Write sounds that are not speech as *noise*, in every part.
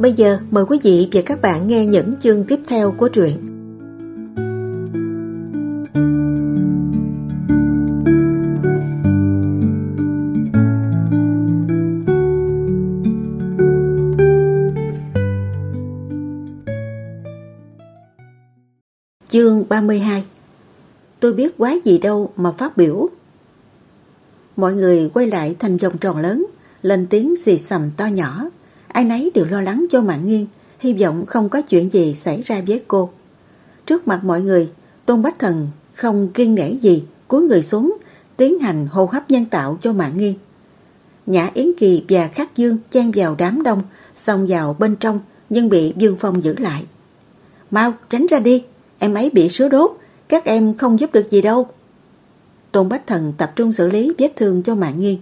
Bây giờ mời quý vị và các bạn nghe những chương tiếp theo của truyện. Chương 32 Tôi biết quá gì đâu mà phát biểu. Mọi người quay lại thành vòng tròn lớn, lên tiếng xì xầm to nhỏ. Ai nấy đều lo lắng cho Mạng Nghiên, hy vọng không có chuyện gì xảy ra với cô. Trước mặt mọi người, Tôn Bách Thần không kiên nể gì, cúi người xuống, tiến hành hô hấp nhân tạo cho Mạng Nghiên. Nhã Yến Kỳ và Khắc Dương chen vào đám đông, xông vào bên trong, nhưng bị Dương Phong giữ lại. Mau, tránh ra đi, em ấy bị sứa đốt, các em không giúp được gì đâu. Tôn Bách Thần tập trung xử lý vết thương cho Mạng Nghiên.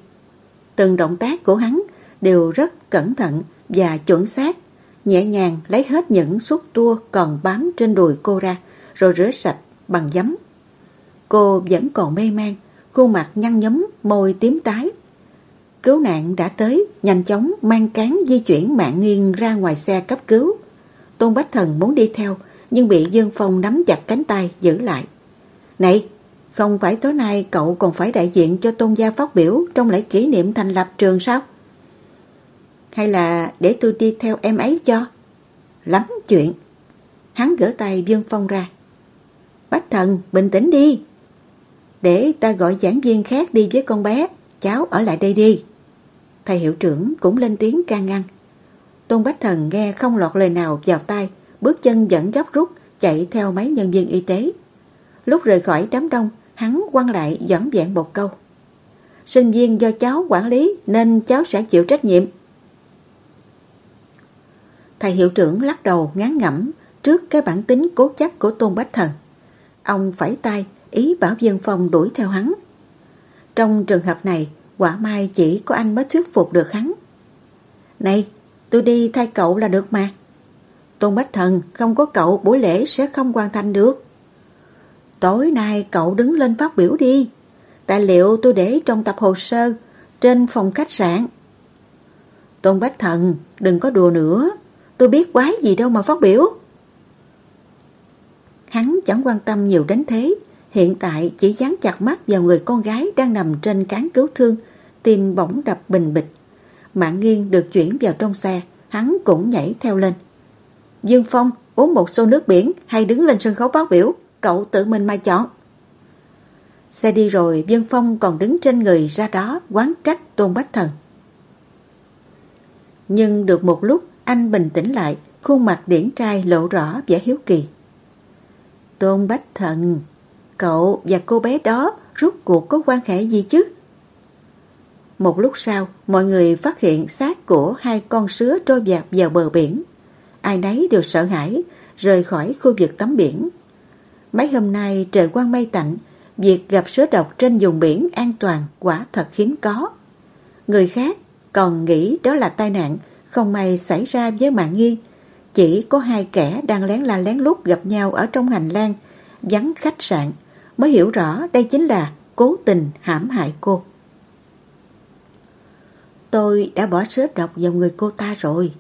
Từng động tác của hắn đều rất cẩn thận, và chuẩn xác, nhẹ nhàng lấy hết những xúc tua còn bám trên đùi cô ra, rồi rửa sạch bằng giấm. Cô vẫn còn mê man, khuôn mặt nhăn nhấm, môi tím tái. Cứu nạn đã tới, nhanh chóng mang cán di chuyển mạng nghiêng ra ngoài xe cấp cứu. Tôn Bách Thần muốn đi theo, nhưng bị Dương Phong nắm chặt cánh tay giữ lại. Này, không phải tối nay cậu còn phải đại diện cho tôn gia phát biểu trong lễ kỷ niệm thành lập trường sao? Hay là để tôi đi theo em ấy cho? Lắm chuyện. Hắn gỡ tay Dương Phong ra. Bách thần, bình tĩnh đi. Để ta gọi giảng viên khác đi với con bé. Cháu ở lại đây đi. Thầy hiệu trưởng cũng lên tiếng can ngăn. Tôn Bách Thần nghe không lọt lời nào vào tay, bước chân vẫn gấp rút, chạy theo mấy nhân viên y tế. Lúc rời khỏi đám đông, hắn quăng lại dõng dẹn một câu. Sinh viên do cháu quản lý nên cháu sẽ chịu trách nhiệm. Thầy hiệu trưởng lắc đầu ngán ngẩm trước cái bản tính cố chấp của Tôn Bách Thần. Ông phải tay ý bảo Dương Phong đuổi theo hắn. Trong trường hợp này, quả mai chỉ có anh mới thuyết phục được hắn. Này, tôi đi thay cậu là được mà. Tôn Bách Thần không có cậu buổi lễ sẽ không hoàn thành được. Tối nay cậu đứng lên phát biểu đi. Tài liệu tôi để trong tập hồ sơ trên phòng khách sạn. Tôn Bách Thần, đừng có đùa nữa. Tôi biết quái gì đâu mà phát biểu. Hắn chẳng quan tâm nhiều đến thế. Hiện tại chỉ dán chặt mắt vào người con gái đang nằm trên cán cứu thương, tim bỗng đập bình bịch. Mạng nghiêng được chuyển vào trong xe, hắn cũng nhảy theo lên. Dương Phong uống một xô nước biển hay đứng lên sân khấu phát biểu, cậu tự mình mà chọn. Xe đi rồi, Dương Phong còn đứng trên người ra đó quán trách Tôn Bách Thần. Nhưng được một lúc, anh bình tĩnh lại, khuôn mặt điển trai lộ rõ vẻ hiếu kỳ. Tôn Bách Thần, cậu và cô bé đó rút cuộc có quan hệ gì chứ? Một lúc sau, mọi người phát hiện xác của hai con sứa trôi dạt vào bờ biển. Ai nấy đều sợ hãi, rời khỏi khu vực tắm biển. Mấy hôm nay trời quang mây tạnh, việc gặp sứa độc trên vùng biển an toàn quả thật hiếm có. Người khác còn nghĩ đó là tai nạn không may xảy ra với mạng nghiêng. Chỉ có hai kẻ đang lén la lén lút gặp nhau ở trong hành lang, vắng khách sạn, mới hiểu rõ đây chính là cố tình hãm hại cô. Tôi đã bỏ sớt độc vào người cô ta rồi.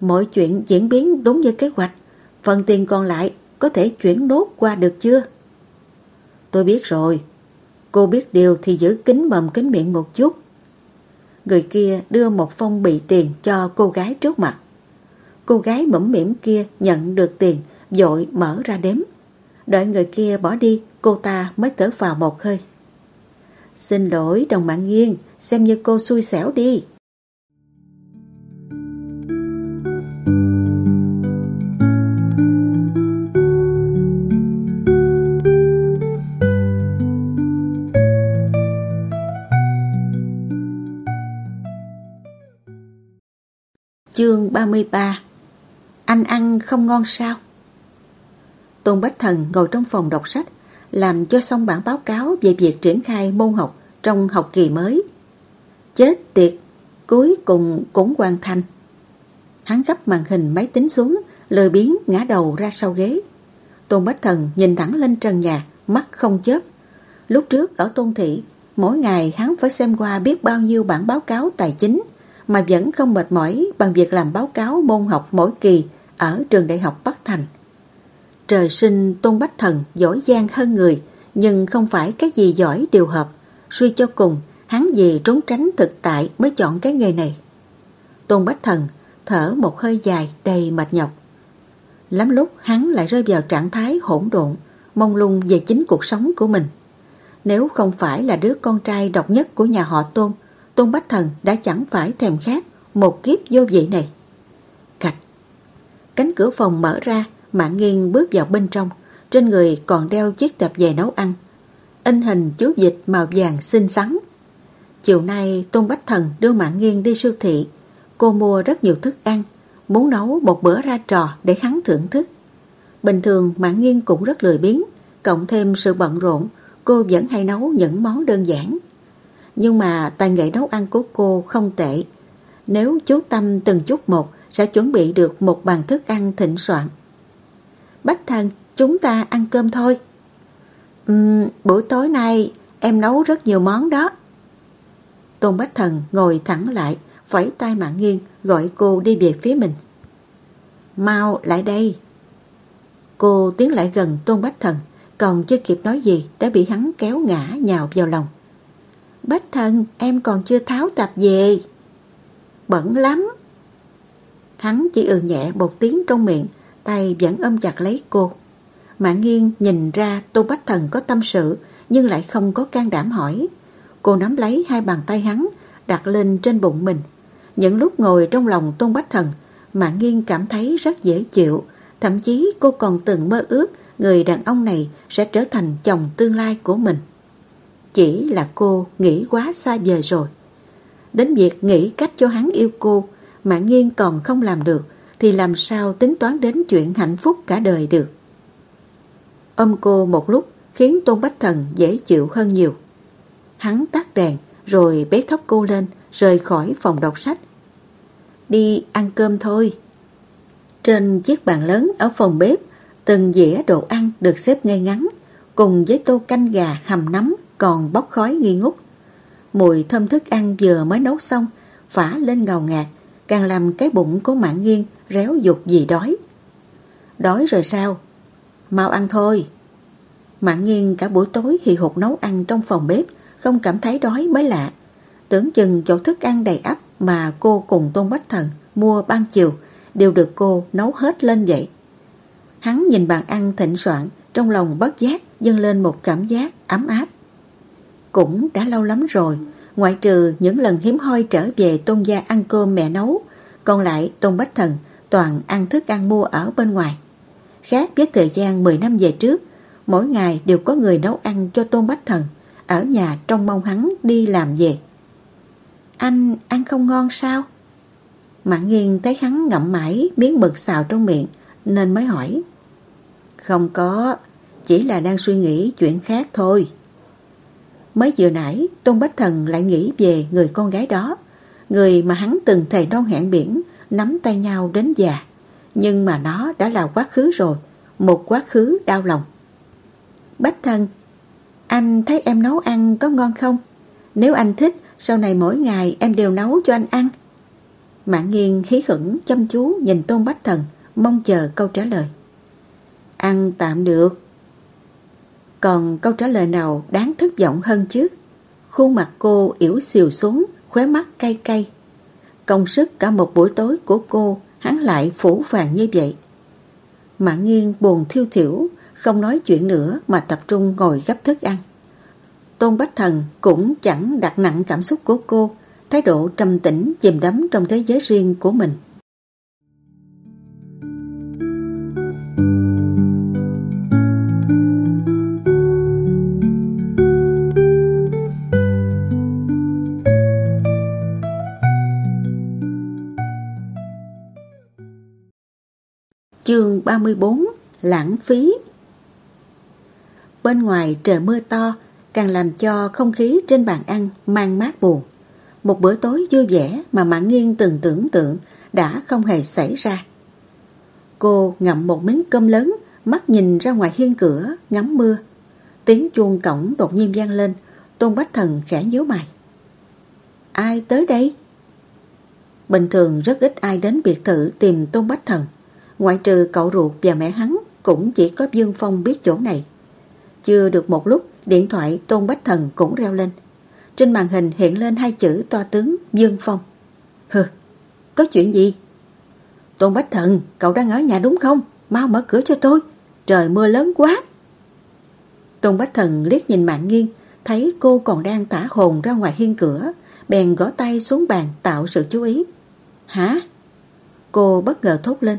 Mọi chuyện diễn biến đúng như kế hoạch, phần tiền còn lại có thể chuyển nốt qua được chưa? Tôi biết rồi. Cô biết điều thì giữ kín mầm kín miệng một chút. Người kia đưa một phong bì tiền cho cô gái trước mặt. Cô gái mẫm mỉm kia nhận được tiền, dội mở ra đếm. Đợi người kia bỏ đi, cô ta mới thở vào một hơi. Xin lỗi đồng bạn nghiêng, xem như cô xui xẻo đi. Chương 33 Anh ăn không ngon sao? Tôn Bách Thần ngồi trong phòng đọc sách, làm cho xong bản báo cáo về việc triển khai môn học trong học kỳ mới. Chết tiệt, cuối cùng cũng hoàn thành. Hắn gấp màn hình máy tính xuống, lười biến ngã đầu ra sau ghế. Tôn Bách Thần nhìn thẳng lên trần nhà, mắt không chớp. Lúc trước ở Tôn Thị, mỗi ngày hắn phải xem qua biết bao nhiêu bản báo cáo tài chính, mà vẫn không mệt mỏi bằng việc làm báo cáo môn học mỗi kỳ ở trường đại học Bắc Thành. Trời sinh Tôn Bách Thần giỏi giang hơn người, nhưng không phải cái gì giỏi đều hợp. Suy cho cùng, hắn vì trốn tránh thực tại mới chọn cái nghề này. Tôn Bách Thần thở một hơi dài đầy mệt nhọc. Lắm lúc hắn lại rơi vào trạng thái hỗn độn, mong lung về chính cuộc sống của mình. Nếu không phải là đứa con trai độc nhất của nhà họ Tôn, Tôn Bách Thần đã chẳng phải thèm khát một kiếp vô vị này. Cạch. Cánh cửa phòng mở ra, Mạng Nghiên bước vào bên trong, trên người còn đeo chiếc tạp về nấu ăn. In hình chú dịch màu vàng xinh xắn. Chiều nay Tôn Bách Thần đưa Mạng Nghiên đi siêu thị. Cô mua rất nhiều thức ăn, muốn nấu một bữa ra trò để hắn thưởng thức. Bình thường Mạng Nghiên cũng rất lười biếng, cộng thêm sự bận rộn, cô vẫn hay nấu những món đơn giản. Nhưng mà tài nghệ nấu ăn của cô không tệ. Nếu chú Tâm từng chút một sẽ chuẩn bị được một bàn thức ăn thịnh soạn. Bách thần, chúng ta ăn cơm thôi. Uhm, buổi tối nay em nấu rất nhiều món đó. Tôn Bách Thần ngồi thẳng lại, vẫy tay mạng nghiêng, gọi cô đi về phía mình. Mau lại đây. Cô tiến lại gần Tôn Bách Thần, còn chưa kịp nói gì đã bị hắn kéo ngã nhào vào lòng. Bách Thần, em còn chưa tháo tạp về. Bẩn lắm. Hắn chỉ ừ nhẹ một tiếng trong miệng, tay vẫn ôm chặt lấy cô. Mạng nghiêng nhìn ra Tôn Bách Thần có tâm sự nhưng lại không có can đảm hỏi. Cô nắm lấy hai bàn tay hắn đặt lên trên bụng mình. Những lúc ngồi trong lòng Tôn Bách Thần Mạng nghiêng cảm thấy rất dễ chịu Thậm chí cô còn từng mơ ước người đàn ông này sẽ trở thành chồng tương lai của mình. Chỉ là cô nghĩ quá xa vời rồi. Đến việc nghĩ cách cho hắn yêu cô, mà nghiêng còn không làm được thì làm sao tính toán đến chuyện hạnh phúc cả đời được. Ôm cô một lúc khiến Tôn Bách Thần dễ chịu hơn nhiều. Hắn tắt đèn rồi bế thóc cô lên rời khỏi phòng đọc sách. Đi ăn cơm thôi. Trên chiếc bàn lớn ở phòng bếp từng dĩa đồ ăn được xếp ngay ngắn cùng với tô canh gà hầm nấm còn bốc khói nghi ngút. Mùi thơm thức ăn vừa mới nấu xong phả lên ngào ngạt càng làm cái bụng của mạng nghiêng réo dục vì đói. Đói rồi sao? Mau ăn thôi. Mạng nghiêng cả buổi tối thì hụt nấu ăn trong phòng bếp, không cảm thấy đói mới lạ. Tưởng chừng chỗ thức ăn đầy ắp mà cô cùng Tôn Bách Thần mua ban chiều đều được cô nấu hết lên vậy. Hắn nhìn bàn ăn thịnh soạn, trong lòng bất giác dâng lên một cảm giác ấm áp. Cũng đã lâu lắm rồi, ngoại trừ những lần hiếm hoi trở về Tôn gia ăn cơm mẹ nấu, còn lại Tôn Bách Thần toàn ăn thức ăn mua ở bên ngoài. Khác với thời gian 10 năm về trước, mỗi ngày đều có người nấu ăn cho Tôn Bách Thần, ở nhà trong mong hắn đi làm về. Anh ăn không ngon sao? Mạng nghiêng thấy hắn ngậm mãi miếng mực xào trong miệng, nên mới hỏi. Không có, chỉ là đang suy nghĩ chuyện khác thôi. Mới vừa nãy, Tôn Bách Thần lại nghĩ về người con gái đó, người mà hắn từng thề non hẹn biển, nắm tay nhau đến già. Nhưng mà nó đã là quá khứ rồi, một quá khứ đau lòng. Bách Thần, anh thấy em nấu ăn có ngon không? Nếu anh thích, sau này mỗi ngày em đều nấu cho anh ăn. Mạng nghiêng khí khẩn chăm chú nhìn Tôn Bách Thần, mong chờ câu trả lời. Ăn tạm được. Còn câu trả lời nào đáng thất vọng hơn chứ? Khuôn mặt cô yểu xìu xuống, khóe mắt cay cay. Công sức cả một buổi tối của cô, hắn lại phủ vàng như vậy. Mạng nghiêng buồn thiêu thiểu, không nói chuyện nữa mà tập trung ngồi gấp thức ăn. Tôn Bách Thần cũng chẳng đặt nặng cảm xúc của cô, thái độ trầm tĩnh chìm đắm trong thế giới riêng của mình. 34 Lãng phí Bên ngoài trời mưa to càng làm cho không khí trên bàn ăn mang mát buồn. Một bữa tối vui vẻ mà Mạng Nghiên từng tưởng tượng đã không hề xảy ra. Cô ngậm một miếng cơm lớn, mắt nhìn ra ngoài hiên cửa, ngắm mưa. Tiếng chuông cổng đột nhiên vang lên, Tôn Bách Thần khẽ nhíu mày. Ai tới đây? Bình thường rất ít ai đến biệt thự tìm Tôn Bách Thần. Ngoại trừ cậu ruột và mẹ hắn cũng chỉ có Dương Phong biết chỗ này. Chưa được một lúc, điện thoại Tôn Bách Thần cũng reo lên. Trên màn hình hiện lên hai chữ to tướng Dương Phong. Hừ, có chuyện gì? Tôn Bách Thần, cậu đang ở nhà đúng không? Mau mở cửa cho tôi. Trời mưa lớn quá. Tôn Bách Thần liếc nhìn mạng nghiêng, thấy cô còn đang tả hồn ra ngoài hiên cửa, bèn gõ tay xuống bàn tạo sự chú ý. Hả? Cô bất ngờ thốt lên.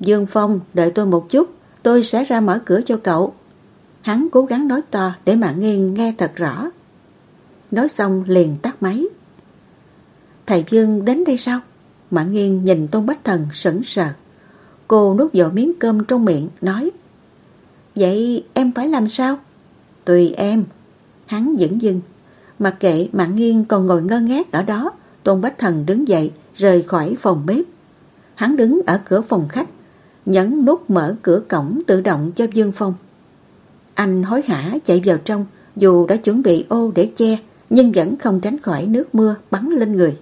Dương Phong, đợi tôi một chút, tôi sẽ ra mở cửa cho cậu. Hắn cố gắng nói to để mạng nghiêng nghe thật rõ. Nói xong liền tắt máy. Thầy Dương đến đây sao? Mạng nghiêng nhìn Tôn Bách Thần sững sờ. Cô nuốt vào miếng cơm trong miệng, nói Vậy em phải làm sao? Tùy em. Hắn dững dưng. Mặc kệ Mạng nghiêng còn ngồi ngơ ngác ở đó, Tôn Bách Thần đứng dậy, rời khỏi phòng bếp. Hắn đứng ở cửa phòng khách, nhấn nút mở cửa cổng tự động cho Dương Phong. Anh hối hả chạy vào trong, dù đã chuẩn bị ô để che, nhưng vẫn không tránh khỏi nước mưa bắn lên người.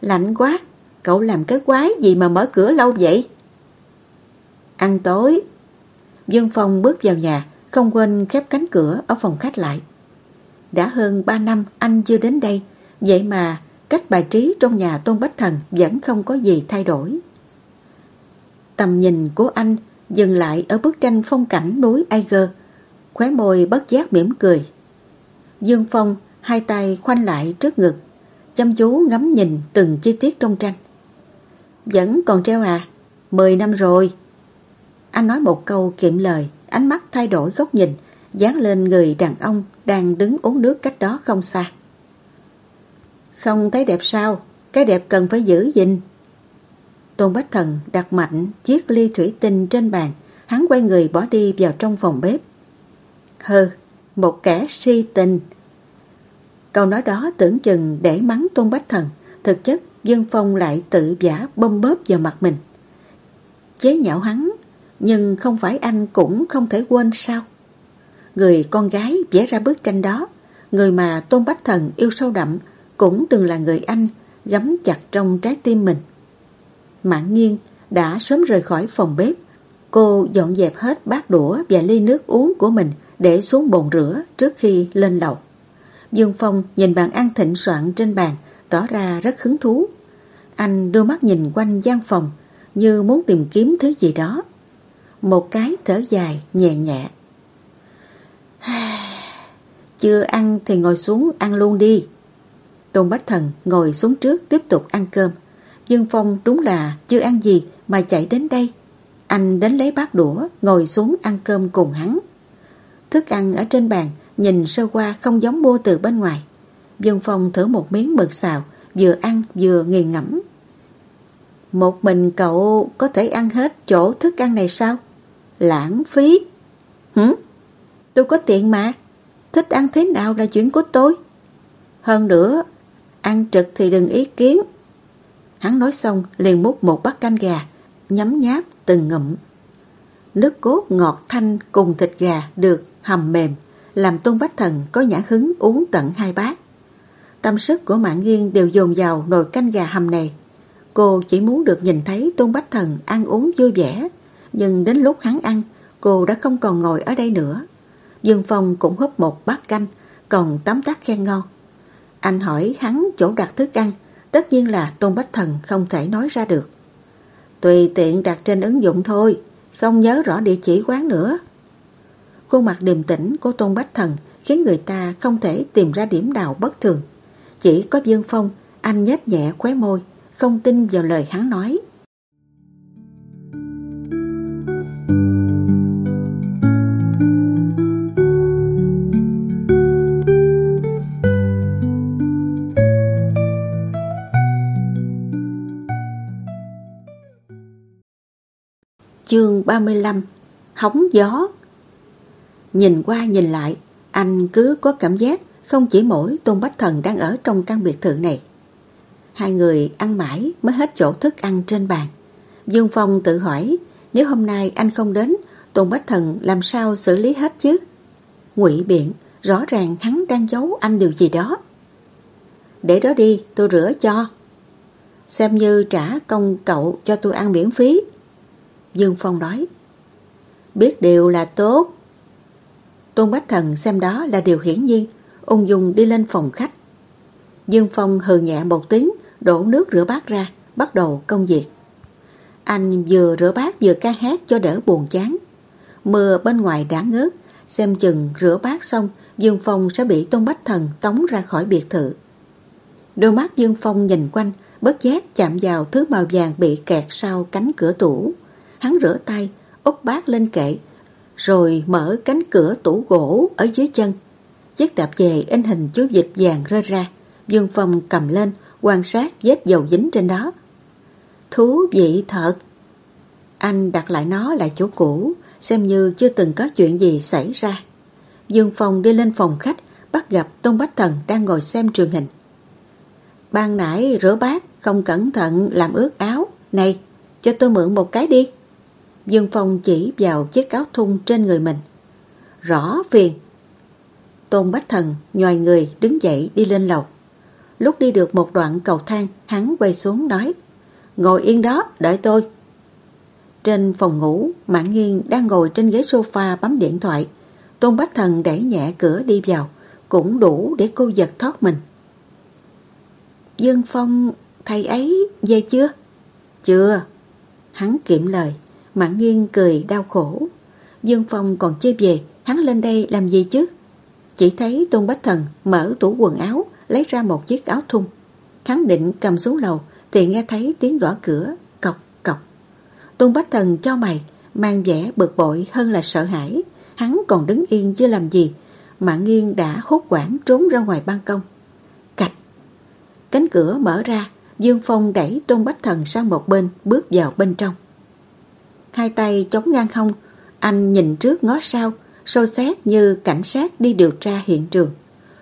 Lạnh quá, cậu làm cái quái gì mà mở cửa lâu vậy? Ăn tối. Dương Phong bước vào nhà, không quên khép cánh cửa ở phòng khách lại. Đã hơn 3 năm anh chưa đến đây, vậy mà cách bài trí trong nhà Tôn Bách Thần vẫn không có gì thay đổi. Tầm nhìn của anh dừng lại ở bức tranh phong cảnh núi Eiger, khóe môi bất giác mỉm cười. Dương Phong hai tay khoanh lại trước ngực, chăm chú ngắm nhìn từng chi tiết trong tranh. Vẫn còn treo à? Mười năm rồi. Anh nói một câu kiệm lời, ánh mắt thay đổi góc nhìn, dán lên người đàn ông đang đứng uống nước cách đó không xa. Không thấy đẹp sao? Cái đẹp cần phải giữ gìn. Tôn Bách Thần đặt mạnh chiếc ly thủy tinh trên bàn, hắn quay người bỏ đi vào trong phòng bếp. Hừ, một kẻ si tình. Câu nói đó tưởng chừng để mắng Tôn Bách Thần, thực chất Dương Phong lại tự giả bông bóp vào mặt mình. Chế nhạo hắn, nhưng không phải anh cũng không thể quên sao? Người con gái vẽ ra bức tranh đó, người mà Tôn Bách Thần yêu sâu đậm, cũng từng là người anh gắm chặt trong trái tim mình mãn nghiêng đã sớm rời khỏi phòng bếp. Cô dọn dẹp hết bát đũa và ly nước uống của mình để xuống bồn rửa trước khi lên lầu. Dương Phong nhìn bàn ăn thịnh soạn trên bàn, tỏ ra rất hứng thú. Anh đưa mắt nhìn quanh gian phòng như muốn tìm kiếm thứ gì đó. Một cái thở dài nhẹ nhẹ. *sighs* Chưa ăn thì ngồi xuống ăn luôn đi. Tôn Bách Thần ngồi xuống trước tiếp tục ăn cơm. Dương Phong đúng là chưa ăn gì mà chạy đến đây. Anh đến lấy bát đũa, ngồi xuống ăn cơm cùng hắn. Thức ăn ở trên bàn, nhìn sơ qua không giống mua từ bên ngoài. Dương Phong thử một miếng mực xào, vừa ăn vừa nghiền ngẫm. Một mình cậu có thể ăn hết chỗ thức ăn này sao? Lãng phí. Hử? Tôi có tiền mà. Thích ăn thế nào là chuyện của tôi. Hơn nữa, ăn trực thì đừng ý kiến. Hắn nói xong liền múc một bát canh gà, nhấm nháp từng ngụm. Nước cốt ngọt thanh cùng thịt gà được hầm mềm, làm Tôn Bách Thần có nhã hứng uống tận hai bát. Tâm sức của Mạng Nghiên đều dồn vào nồi canh gà hầm này. Cô chỉ muốn được nhìn thấy Tôn Bách Thần ăn uống vui vẻ, nhưng đến lúc hắn ăn, cô đã không còn ngồi ở đây nữa. Dương Phong cũng húp một bát canh, còn tắm tắt khen ngon. Anh hỏi hắn chỗ đặt thức ăn, tất nhiên là Tôn Bách Thần không thể nói ra được. Tùy tiện đặt trên ứng dụng thôi, không nhớ rõ địa chỉ quán nữa. Khuôn mặt điềm tĩnh của Tôn Bách Thần khiến người ta không thể tìm ra điểm nào bất thường. Chỉ có Dương Phong, anh nhếch nhẹ khóe môi, không tin vào lời hắn nói. Chương 35 Hóng gió Nhìn qua nhìn lại, anh cứ có cảm giác không chỉ mỗi Tôn Bách Thần đang ở trong căn biệt thự này. Hai người ăn mãi mới hết chỗ thức ăn trên bàn. Dương Phong tự hỏi nếu hôm nay anh không đến Tôn Bách Thần làm sao xử lý hết chứ? ngụy biện, rõ ràng hắn đang giấu anh điều gì đó. Để đó đi, tôi rửa cho. Xem như trả công cậu cho tôi ăn miễn phí. Dương Phong nói. Biết điều là tốt. Tôn Bách Thần xem đó là điều hiển nhiên, ung dung đi lên phòng khách. Dương Phong hừ nhẹ một tiếng, đổ nước rửa bát ra, bắt đầu công việc. Anh vừa rửa bát vừa ca hát cho đỡ buồn chán. Mưa bên ngoài đã ngớt, xem chừng rửa bát xong, Dương Phong sẽ bị Tôn Bách Thần tống ra khỏi biệt thự. Đôi mắt Dương Phong nhìn quanh, bất giác chạm vào thứ màu vàng bị kẹt sau cánh cửa tủ. Hắn rửa tay, úp bát lên kệ, rồi mở cánh cửa tủ gỗ ở dưới chân. Chiếc tạp dề in hình chú dịch vàng rơi ra. Dương Phong cầm lên, quan sát vết dầu dính trên đó. Thú vị thật! Anh đặt lại nó lại chỗ cũ, xem như chưa từng có chuyện gì xảy ra. Dương Phong đi lên phòng khách, bắt gặp Tôn Bách Thần đang ngồi xem truyền hình. Ban nãy rửa bát, không cẩn thận làm ướt áo. Này, cho tôi mượn một cái đi. Dương Phong chỉ vào chiếc áo thun trên người mình. Rõ phiền. Tôn Bách Thần nhòi người đứng dậy đi lên lầu. Lúc đi được một đoạn cầu thang, hắn quay xuống nói Ngồi yên đó, đợi tôi. Trên phòng ngủ, Mạng Nghiên đang ngồi trên ghế sofa bấm điện thoại. Tôn Bách Thần đẩy nhẹ cửa đi vào, cũng đủ để cô giật thoát mình. Dương Phong, thầy ấy về chưa? Chưa. Hắn kiệm lời, Mạng nghiêng cười đau khổ. Dương Phong còn chưa về, hắn lên đây làm gì chứ? Chỉ thấy Tôn Bách Thần mở tủ quần áo, lấy ra một chiếc áo thun. Hắn định cầm xuống lầu, thì nghe thấy tiếng gõ cửa, cọc cọc. Tôn Bách Thần cho mày, mang vẻ bực bội hơn là sợ hãi. Hắn còn đứng yên chưa làm gì, Mạng nghiêng đã hốt quảng trốn ra ngoài ban công. Cạch! Cánh cửa mở ra, Dương Phong đẩy Tôn Bách Thần sang một bên, bước vào bên trong. Hai tay chống ngang không, anh nhìn trước ngó sau, sôi xét như cảnh sát đi điều tra hiện trường.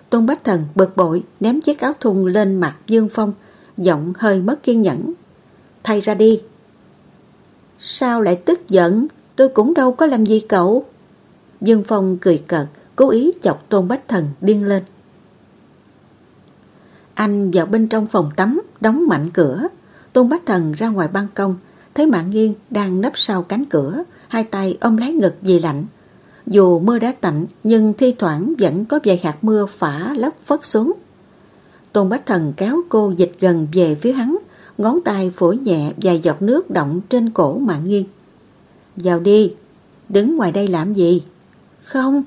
Tôn Bách Thần bực bội ném chiếc áo thun lên mặt Dương Phong, giọng hơi mất kiên nhẫn. Thay ra đi. Sao lại tức giận? Tôi cũng đâu có làm gì cậu. Dương Phong cười cợt, cố ý chọc Tôn Bách Thần điên lên. Anh vào bên trong phòng tắm, đóng mạnh cửa. Tôn Bách Thần ra ngoài ban công, thấy Mạng Nghiên đang nấp sau cánh cửa, hai tay ôm lấy ngực vì lạnh. Dù mưa đã tạnh, nhưng thi thoảng vẫn có vài hạt mưa phả lấp phất xuống. Tôn Bách Thần kéo cô dịch gần về phía hắn, ngón tay phổi nhẹ vài giọt nước động trên cổ Mạng Nghiên. Vào đi, đứng ngoài đây làm gì? Không.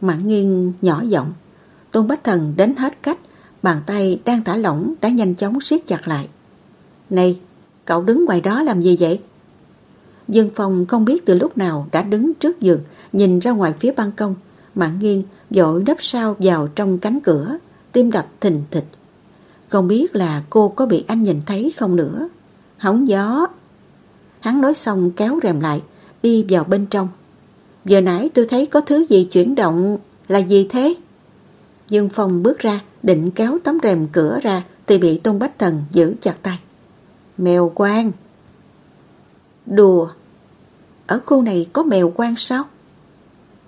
Mạng Nghiên nhỏ giọng. Tôn Bách Thần đến hết cách, bàn tay đang thả lỏng đã nhanh chóng siết chặt lại. Này, cậu đứng ngoài đó làm gì vậy? Dương Phong không biết từ lúc nào đã đứng trước giường, nhìn ra ngoài phía ban công. Mạng nghiêng, dội đắp sao vào trong cánh cửa, tim đập thình thịch. Không biết là cô có bị anh nhìn thấy không nữa. Hóng gió. Hắn nói xong kéo rèm lại, đi vào bên trong. Giờ nãy tôi thấy có thứ gì chuyển động, là gì thế? Dương Phong bước ra, định kéo tấm rèm cửa ra, thì bị Tôn Bách thần giữ chặt tay. Mèo quang. Đùa. Ở khu này có mèo quang sao?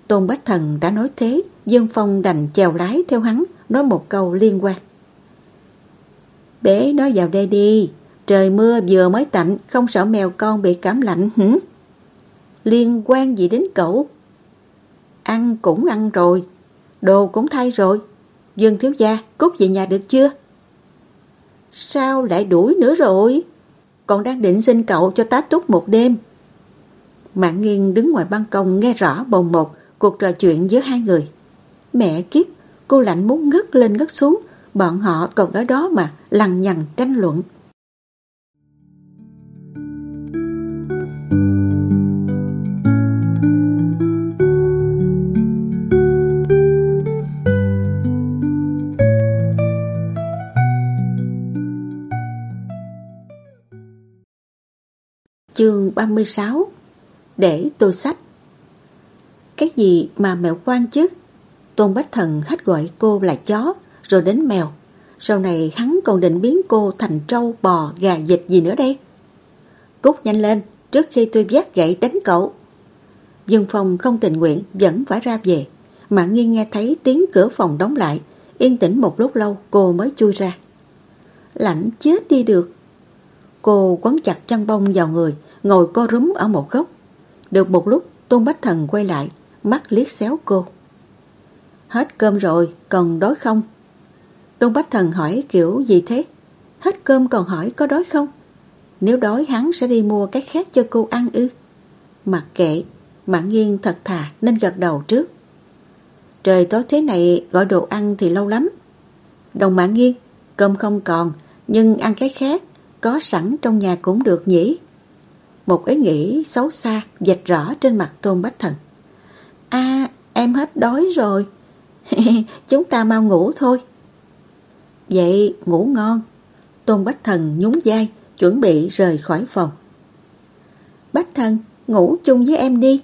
Tôn Bách Thần đã nói thế, Dương Phong đành chèo lái theo hắn, nói một câu liên quan. Bé nói vào đây đi, trời mưa vừa mới tạnh, không sợ mèo con bị cảm lạnh hử? Liên quan gì đến cậu? Ăn cũng ăn rồi, đồ cũng thay rồi. Dương thiếu gia, cút về nhà được chưa? Sao lại đuổi nữa rồi? Còn đang định xin cậu cho tá túc một đêm. Mạng nghiêng đứng ngoài ban công nghe rõ bồng một cuộc trò chuyện giữa hai người. Mẹ kiếp, cô lạnh muốn ngất lên ngất xuống, bọn họ còn ở đó mà lằng nhằng tranh luận. Chương 36 Để tôi sách Cái gì mà mèo quan chứ? Tôn Bách Thần hết gọi cô là chó, rồi đến mèo. Sau này hắn còn định biến cô thành trâu, bò, gà, vịt gì nữa đây? Cút nhanh lên, trước khi tôi vác gậy đánh cậu. Dương Phong không tình nguyện vẫn phải ra về. Mạng nghiêng nghe thấy tiếng cửa phòng đóng lại. Yên tĩnh một lúc lâu cô mới chui ra. Lạnh chết đi được. Cô quấn chặt chăn bông vào người, ngồi co rúm ở một góc. Được một lúc, Tôn Bách Thần quay lại, mắt liếc xéo cô. Hết cơm rồi, còn đói không? Tôn Bách Thần hỏi kiểu gì thế? Hết cơm còn hỏi có đói không? Nếu đói hắn sẽ đi mua cái khác cho cô ăn ư? Mặc kệ, Mạng Nghiên thật thà nên gật đầu trước. Trời tối thế này gọi đồ ăn thì lâu lắm. Đồng mạng Nghiên, cơm không còn, nhưng ăn cái khác, có sẵn trong nhà cũng được nhỉ. Một ý nghĩ xấu xa dạch rõ trên mặt Tôn Bách Thần. a em hết đói rồi. *laughs* Chúng ta mau ngủ thôi. Vậy ngủ ngon. Tôn Bách Thần nhún vai, chuẩn bị rời khỏi phòng. Bách Thần, ngủ chung với em đi.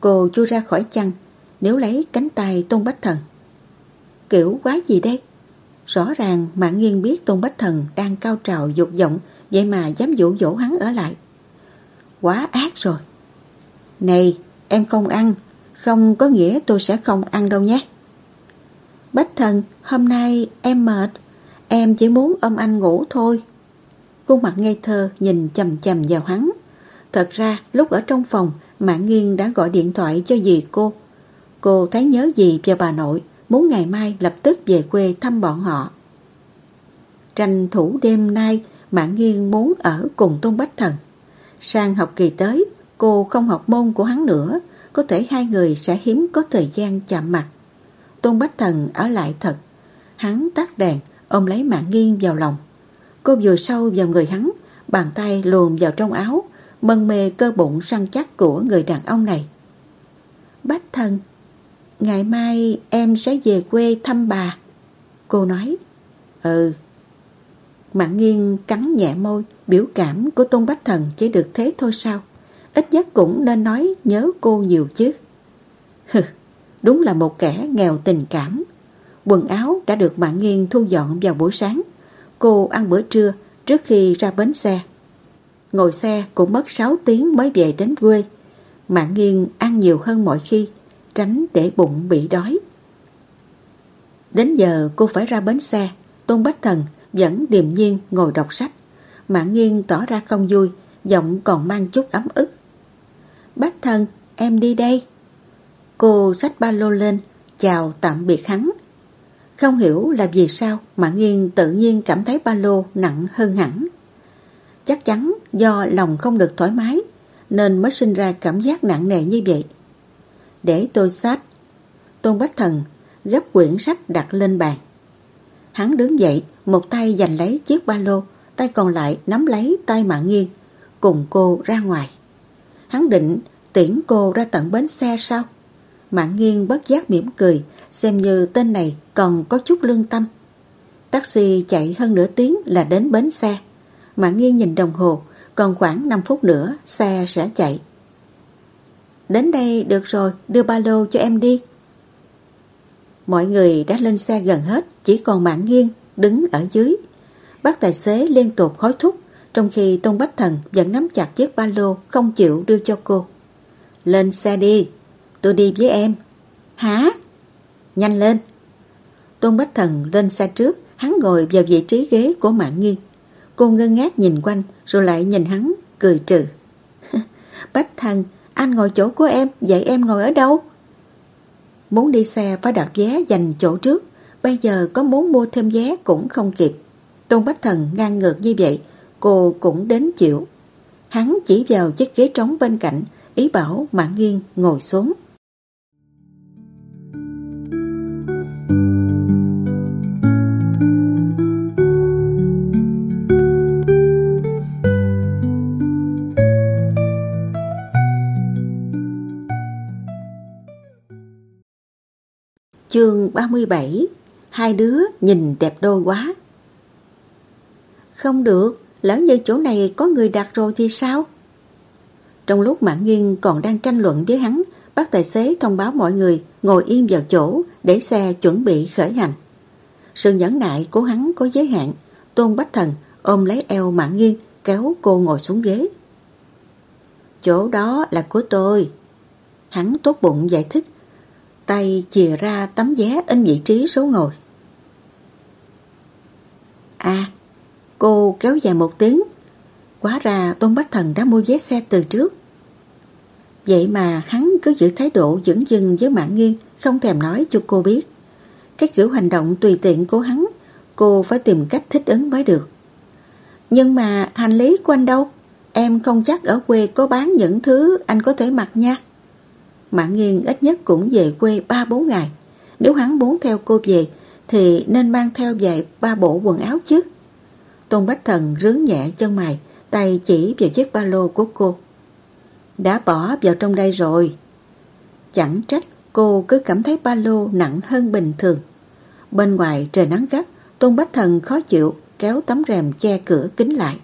Cô chui ra khỏi chăn, nếu lấy cánh tay Tôn Bách Thần. Kiểu quá gì đây? Rõ ràng Mạng Nghiên biết Tôn Bách Thần đang cao trào dục vọng, vậy mà dám dụ dỗ hắn ở lại. Quá ác rồi. Này, em không ăn, không có nghĩa tôi sẽ không ăn đâu nhé. Bách Thần, hôm nay em mệt, em chỉ muốn ôm anh ngủ thôi. Khuôn mặt ngây thơ nhìn chầm chầm vào hắn. Thật ra lúc ở trong phòng Mạng Nghiên đã gọi điện thoại cho dì cô. Cô thấy nhớ dì và bà nội, muốn ngày mai lập tức về quê thăm bọn họ. Tranh thủ đêm nay, Mạng Nghiên muốn ở cùng Tôn Bách Thần. Sang học kỳ tới, cô không học môn của hắn nữa, có thể hai người sẽ hiếm có thời gian chạm mặt. Tôn Bách Thần ở lại thật. Hắn tắt đèn, ôm lấy Mạng nghiêng vào lòng. Cô vừa sâu vào người hắn, bàn tay luồn vào trong áo, mân mê cơ bụng săn chắc của người đàn ông này. Bách thần, ngày mai em sẽ về quê thăm bà. Cô nói, ừ. Mạng nghiêng cắn nhẹ môi, biểu cảm của Tôn Bách Thần chỉ được thế thôi sao? Ít nhất cũng nên nói nhớ cô nhiều chứ. Hừ, đúng là một kẻ nghèo tình cảm. Quần áo đã được Mạng nghiêng thu dọn vào buổi sáng. Cô ăn bữa trưa trước khi ra bến xe. Ngồi xe cũng mất 6 tiếng mới về đến quê. Mạng nghiêng ăn nhiều hơn mọi khi, tránh để bụng bị đói. Đến giờ cô phải ra bến xe, Tôn Bách Thần vẫn điềm nhiên ngồi đọc sách. Mạng nghiêng tỏ ra không vui, giọng còn mang chút ấm ức. Bác Thần, em đi đây. Cô xách ba lô lên, chào tạm biệt hắn. Không hiểu là vì sao Mạng nghiêng tự nhiên cảm thấy ba lô nặng hơn hẳn. Chắc chắn do lòng không được thoải mái nên mới sinh ra cảm giác nặng nề như vậy. Để tôi xách. Tôn Bách Thần gấp quyển sách đặt lên bàn. Hắn đứng dậy, một tay giành lấy chiếc ba lô, tay còn lại nắm lấy tay Mạng Nghiên, cùng cô ra ngoài. Hắn định tiễn cô ra tận bến xe sao? Mạng Nghiên bất giác mỉm cười, xem như tên này còn có chút lương tâm. Taxi chạy hơn nửa tiếng là đến bến xe. Mạng nghiêng nhìn đồng hồ, còn khoảng 5 phút nữa xe sẽ chạy. Đến đây được rồi, đưa ba lô cho em đi. Mọi người đã lên xe gần hết, chỉ còn mạng nghiêng, đứng ở dưới. Bác tài xế liên tục khói thúc, trong khi Tôn Bách Thần vẫn nắm chặt chiếc ba lô không chịu đưa cho cô. Lên xe đi, tôi đi với em. Hả? Nhanh lên. Tôn Bách Thần lên xe trước, hắn ngồi vào vị trí ghế của mạng nghiêng. Cô ngơ ngác nhìn quanh rồi lại nhìn hắn, cười trừ. *laughs* Bách thần, anh ngồi chỗ của em, vậy em ngồi ở đâu? Muốn đi xe phải đặt vé dành chỗ trước, bây giờ có muốn mua thêm vé cũng không kịp. Tôn Bách Thần ngang ngược như vậy, cô cũng đến chịu. Hắn chỉ vào chiếc ghế trống bên cạnh, ý bảo Mạng Nghiên ngồi xuống. Chương 37 Hai đứa nhìn đẹp đôi quá không được Lỡ như chỗ này có người đặt rồi thì sao Trong lúc Mạng Nghiên còn đang tranh luận với hắn bác tài xế thông báo mọi người ngồi yên vào chỗ để xe chuẩn bị khởi hành. Sự nhẫn nại của hắn có giới hạn, Tôn Bách Thần ôm lấy eo Mạng Nghiên kéo cô ngồi xuống ghế. Chỗ đó là của tôi. Hắn tốt bụng giải thích, tay chìa ra tấm vé in vị trí số ngồi. À, cô kéo dài một tiếng, quá ra Tôn Bách Thần đã mua vé xe từ trước. Vậy mà hắn cứ giữ thái độ dững dưng với Mạng Nghiên, không thèm nói cho cô biết. Cái kiểu hành động tùy tiện của hắn, cô phải tìm cách thích ứng mới được. Nhưng mà hành lý của anh đâu? Em không chắc ở quê có bán những thứ anh có thể mặc nha. Mạng Nghiên ít nhất cũng về quê 3-4 ngày. Nếu hắn muốn theo cô về, thì nên mang theo về ba bộ quần áo chứ. Tôn Bách Thần rướng nhẹ chân mày, tay chỉ vào chiếc ba lô của cô. Đã bỏ vào trong đây rồi. Chẳng trách cô cứ cảm thấy ba lô nặng hơn bình thường. Bên ngoài trời nắng gắt, Tôn Bách Thần khó chịu kéo tấm rèm che cửa kính lại.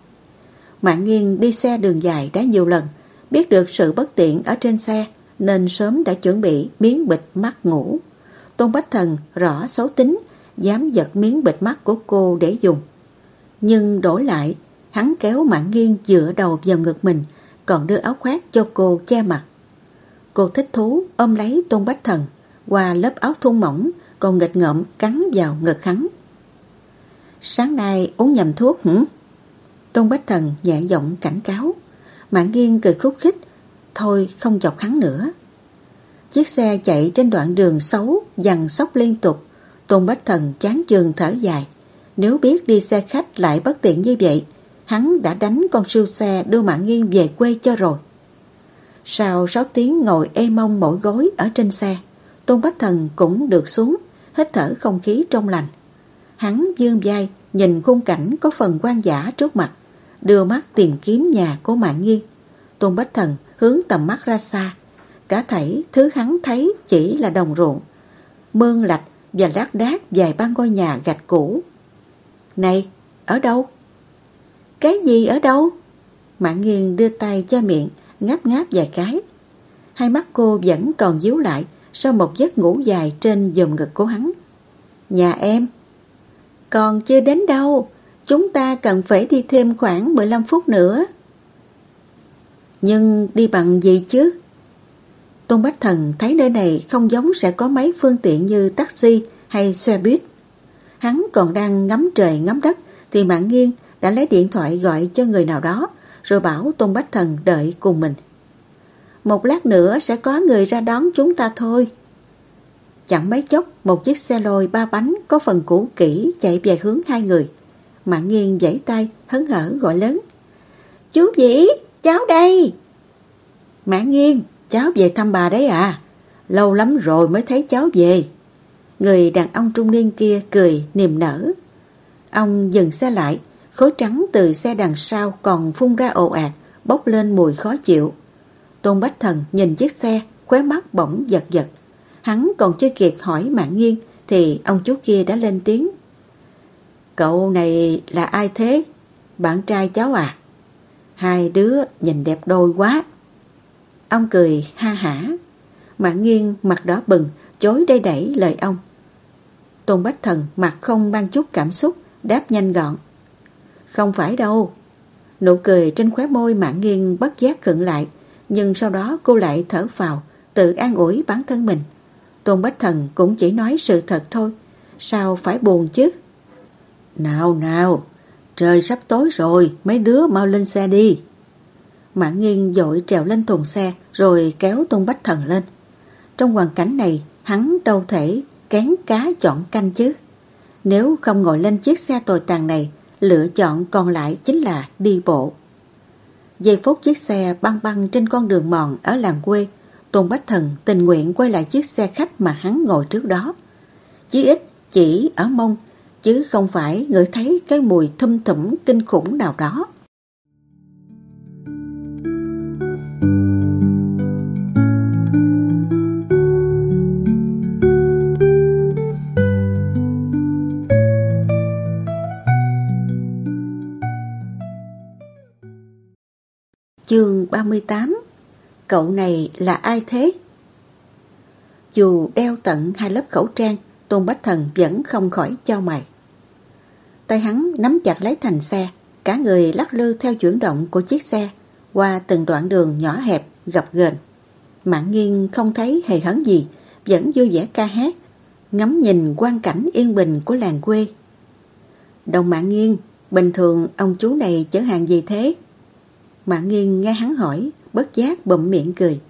Mạng nghiêng đi xe đường dài đã nhiều lần, biết được sự bất tiện ở trên xe nên sớm đã chuẩn bị miếng bịt mắt ngủ. Tôn Bách Thần rõ xấu tính, dám giật miếng bịt mắt của cô để dùng. Nhưng đổi lại, hắn kéo mạng nghiêng dựa đầu vào ngực mình, còn đưa áo khoác cho cô che mặt. Cô thích thú ôm lấy Tôn Bách Thần, qua lớp áo thun mỏng, còn nghịch ngợm cắn vào ngực hắn. Sáng nay uống nhầm thuốc hử? Tôn Bách Thần nhẹ giọng cảnh cáo. Mạng nghiêng cười khúc khích, thôi không chọc hắn nữa. Chiếc xe chạy trên đoạn đường xấu, dằn sóc liên tục. Tôn Bách Thần chán chường thở dài. Nếu biết đi xe khách lại bất tiện như vậy, hắn đã đánh con siêu xe đưa Mạng Nghiên về quê cho rồi. Sau 6 tiếng ngồi ê mông mỗi gối ở trên xe, Tôn Bách Thần cũng được xuống, hít thở không khí trong lành. Hắn dương vai, nhìn khung cảnh có phần quan giả trước mặt, đưa mắt tìm kiếm nhà của Mạng Nghiên. Tôn Bách Thần hướng tầm mắt ra xa. Cả thảy thứ hắn thấy chỉ là đồng ruộng, mương lạch và lác đác vài ba ngôi nhà gạch cũ. Này, ở đâu? Cái gì ở đâu? Mạng nghiêng đưa tay cho miệng, ngáp ngáp vài cái. Hai mắt cô vẫn còn díu lại sau một giấc ngủ dài trên dùm ngực của hắn. Nhà em. Còn chưa đến đâu, chúng ta cần phải đi thêm khoảng 15 phút nữa. Nhưng đi bằng gì chứ? Tôn Bách Thần thấy nơi này không giống sẽ có mấy phương tiện như taxi hay xe buýt. Hắn còn đang ngắm trời ngắm đất thì Mạng Nghiên đã lấy điện thoại gọi cho người nào đó rồi bảo Tôn Bách Thần đợi cùng mình. Một lát nữa sẽ có người ra đón chúng ta thôi. Chẳng mấy chốc một chiếc xe lôi ba bánh có phần cũ kỹ chạy về hướng hai người. Mạng Nghiên giãy tay hấn hở gọi lớn. Chú Dĩ, cháu đây. Mạng Nghiên, cháu về thăm bà đấy à? Lâu lắm rồi mới thấy cháu về. Người đàn ông trung niên kia cười niềm nở. Ông dừng xe lại, khối trắng từ xe đằng sau còn phun ra ồ ạt, bốc lên mùi khó chịu. Tôn Bách Thần nhìn chiếc xe, khóe mắt bỗng giật giật. Hắn còn chưa kịp hỏi mạng nghiêng thì ông chú kia đã lên tiếng. Cậu này là ai thế? Bạn trai cháu à? Hai đứa nhìn đẹp đôi quá. Ông cười ha hả. Mạng nghiêng mặt đỏ bừng, chối đây đẩy lời ông. Tôn Bách Thần mặt không mang chút cảm xúc, đáp nhanh gọn. Không phải đâu. Nụ cười trên khóe môi mạng nghiêng bất giác khựng lại, nhưng sau đó cô lại thở vào, tự an ủi bản thân mình. Tôn Bách Thần cũng chỉ nói sự thật thôi, sao phải buồn chứ? Nào nào, trời sắp tối rồi, mấy đứa mau lên xe đi. Mạng nghiêng dội trèo lên thùng xe rồi kéo Tôn Bách Thần lên. Trong hoàn cảnh này, hắn đâu thể kén cá chọn canh chứ. Nếu không ngồi lên chiếc xe tồi tàn này, lựa chọn còn lại chính là đi bộ. Giây phút chiếc xe băng băng trên con đường mòn ở làng quê, Tôn Bách Thần tình nguyện quay lại chiếc xe khách mà hắn ngồi trước đó. Chí ít chỉ ở mông, chứ không phải ngửi thấy cái mùi thâm thủm kinh khủng nào đó. Chương 38 Cậu này là ai thế? Dù đeo tận hai lớp khẩu trang, Tôn Bách Thần vẫn không khỏi cho mày. Tay hắn nắm chặt lấy thành xe, cả người lắc lư theo chuyển động của chiếc xe qua từng đoạn đường nhỏ hẹp, gập ghềnh. Mạng nghiêng không thấy hề hấn gì, vẫn vui vẻ ca hát, ngắm nhìn quang cảnh yên bình của làng quê. Đồng mạng nghiêng, bình thường ông chú này chở hàng gì thế? Mạng nghiêng nghe hắn hỏi, bất giác bụm miệng cười.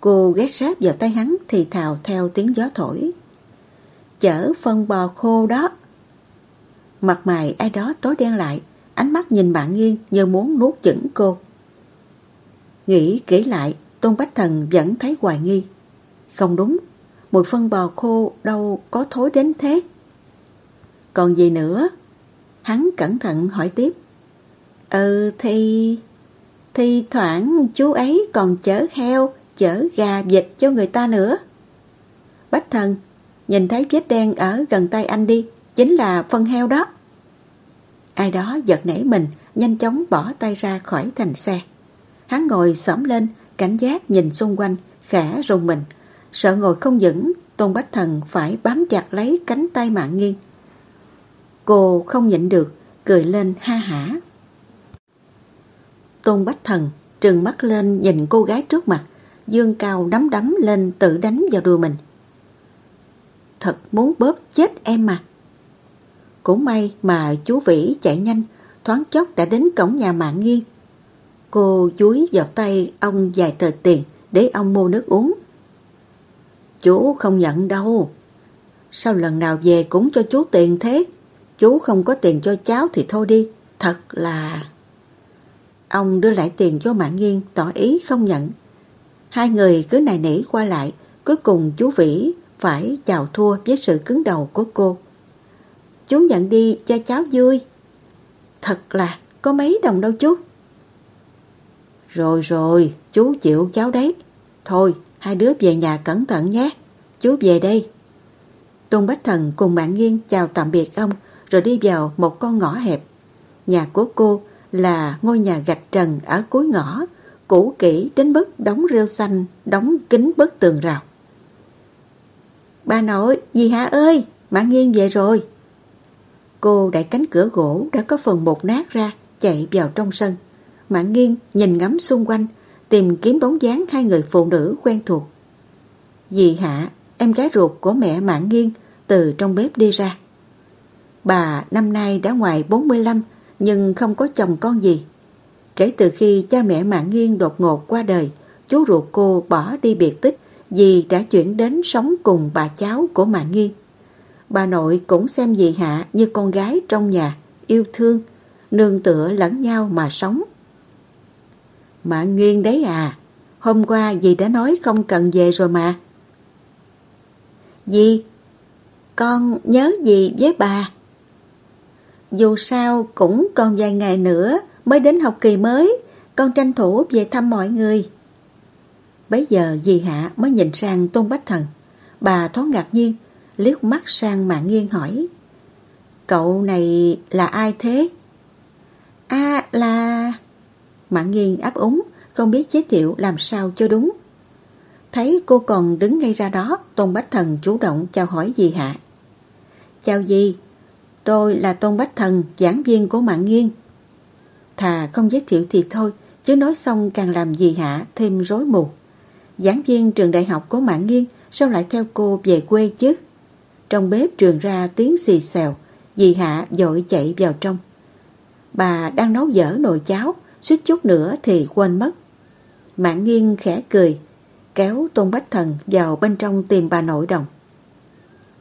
Cô ghét sát vào tay hắn thì thào theo tiếng gió thổi. Chở phân bò khô đó. Mặt mày ai đó tối đen lại, ánh mắt nhìn bạn nghiêng như muốn nuốt chửng cô. Nghĩ kỹ lại, Tôn Bách Thần vẫn thấy hoài nghi. Không đúng, mùi phân bò khô đâu có thối đến thế. Còn gì nữa? Hắn cẩn thận hỏi tiếp. Ừ thì... Thì thoảng chú ấy còn chở heo, chở gà vịt cho người ta nữa. Bách thần, nhìn thấy vết đen ở gần tay anh đi, chính là phân heo đó. Ai đó giật nảy mình, nhanh chóng bỏ tay ra khỏi thành xe. Hắn ngồi xổm lên, cảnh giác nhìn xung quanh, khẽ rùng mình. Sợ ngồi không vững, Tôn Bách Thần phải bám chặt lấy cánh tay mạng nghiêng. Cô không nhịn được, cười lên ha hả. Tôn Bách Thần trừng mắt lên nhìn cô gái trước mặt, dương cao đấm đấm lên tự đánh vào đùi mình. Thật muốn bóp chết em mà. Cũng may mà chú Vĩ chạy nhanh, thoáng chốc đã đến cổng nhà mạng nghiêng. Cô dúi vào tay ông vài tờ tiền để ông mua nước uống. Chú không nhận đâu. Sao lần nào về cũng cho chú tiền thế? Chú không có tiền cho cháu thì thôi đi. Thật là... Ông đưa lại tiền cho Mạng Nghiên tỏ ý không nhận. Hai người cứ nài nỉ qua lại, cuối cùng chú Vĩ phải chào thua với sự cứng đầu của cô. Chú nhận đi cho cháu vui. Thật là có mấy đồng đâu chú. Rồi rồi, chú chịu cháu đấy. Thôi, hai đứa về nhà cẩn thận nhé. Chú về đây. Tôn Bách Thần cùng Mạng Nghiên chào tạm biệt ông rồi đi vào một con ngõ hẹp. Nhà của cô là ngôi nhà gạch trần ở cuối ngõ, cũ kỹ đến mức đóng rêu xanh, đóng kính bức tường rào. Bà nội, dì Hạ ơi, Mã Nghiên về rồi. Cô đẩy cánh cửa gỗ đã có phần bột nát ra, chạy vào trong sân. Mã Nghiên nhìn ngắm xung quanh, tìm kiếm bóng dáng hai người phụ nữ quen thuộc. Dì Hạ, em gái ruột của mẹ Mạng Nghiên, từ trong bếp đi ra. Bà năm nay đã ngoài 45 nhưng không có chồng con gì. Kể từ khi cha mẹ Mạng Nghiên đột ngột qua đời, chú ruột cô bỏ đi biệt tích vì đã chuyển đến sống cùng bà cháu của Mạng Nghiên. Bà nội cũng xem dì Hạ như con gái trong nhà, yêu thương, nương tựa lẫn nhau mà sống. Mạng Nghiên đấy à, hôm qua dì đã nói không cần về rồi mà. Dì, con nhớ gì với bà? Dù sao cũng còn vài ngày nữa mới đến học kỳ mới, con tranh thủ về thăm mọi người. Bấy giờ dì Hạ mới nhìn sang Tôn Bách Thần. Bà thoáng ngạc nhiên, liếc mắt sang Mạng Nghiên hỏi. Cậu này là ai thế? À là... Mạng Nghiên áp úng, không biết giới thiệu làm sao cho đúng. Thấy cô còn đứng ngay ra đó, Tôn Bách Thần chủ động chào hỏi dì Hạ. Chào dì, tôi là Tôn Bách Thần, giảng viên của Mạng Nghiên. Thà không giới thiệu thì thôi, chứ nói xong càng làm gì hả thêm rối mù. Giảng viên trường đại học của Mạng Nghiên sao lại theo cô về quê chứ? Trong bếp truyền ra tiếng xì xèo, dì Hạ dội chạy vào trong. Bà đang nấu dở nồi cháo, suýt chút nữa thì quên mất. Mạng Nghiên khẽ cười, kéo Tôn Bách Thần vào bên trong tìm bà nội đồng.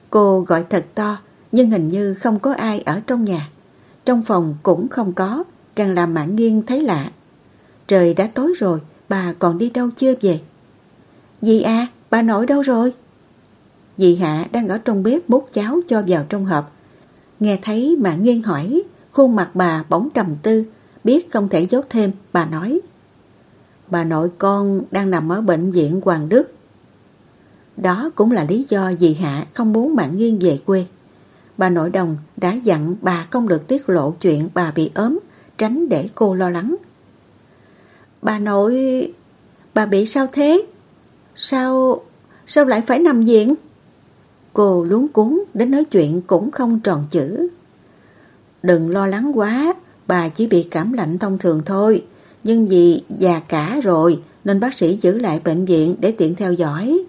Cô gọi thật to, nhưng hình như không có ai ở trong nhà. Trong phòng cũng không có, càng làm Mạng Nghiên thấy lạ. Trời đã tối rồi, bà còn đi đâu chưa về? Dì à, bà nội đâu rồi? Dì Hạ đang ở trong bếp múc cháo cho vào trong hộp. Nghe thấy Mạng Nghiên hỏi, khuôn mặt bà bỗng trầm tư, biết không thể giấu thêm, bà nói. Bà nội con đang nằm ở bệnh viện Hoàng Đức. Đó cũng là lý do dì Hạ không muốn Mạng Nghiên về quê. Bà nội đồng đã dặn bà không được tiết lộ chuyện bà bị ốm, tránh để cô lo lắng. Bà nội... Bà bị sao thế? Sao... sao lại phải nằm viện? Cô luống cuốn đến nói chuyện cũng không tròn chữ. Đừng lo lắng quá, bà chỉ bị cảm lạnh thông thường thôi. Nhưng vì già cả rồi nên bác sĩ giữ lại bệnh viện để tiện theo dõi.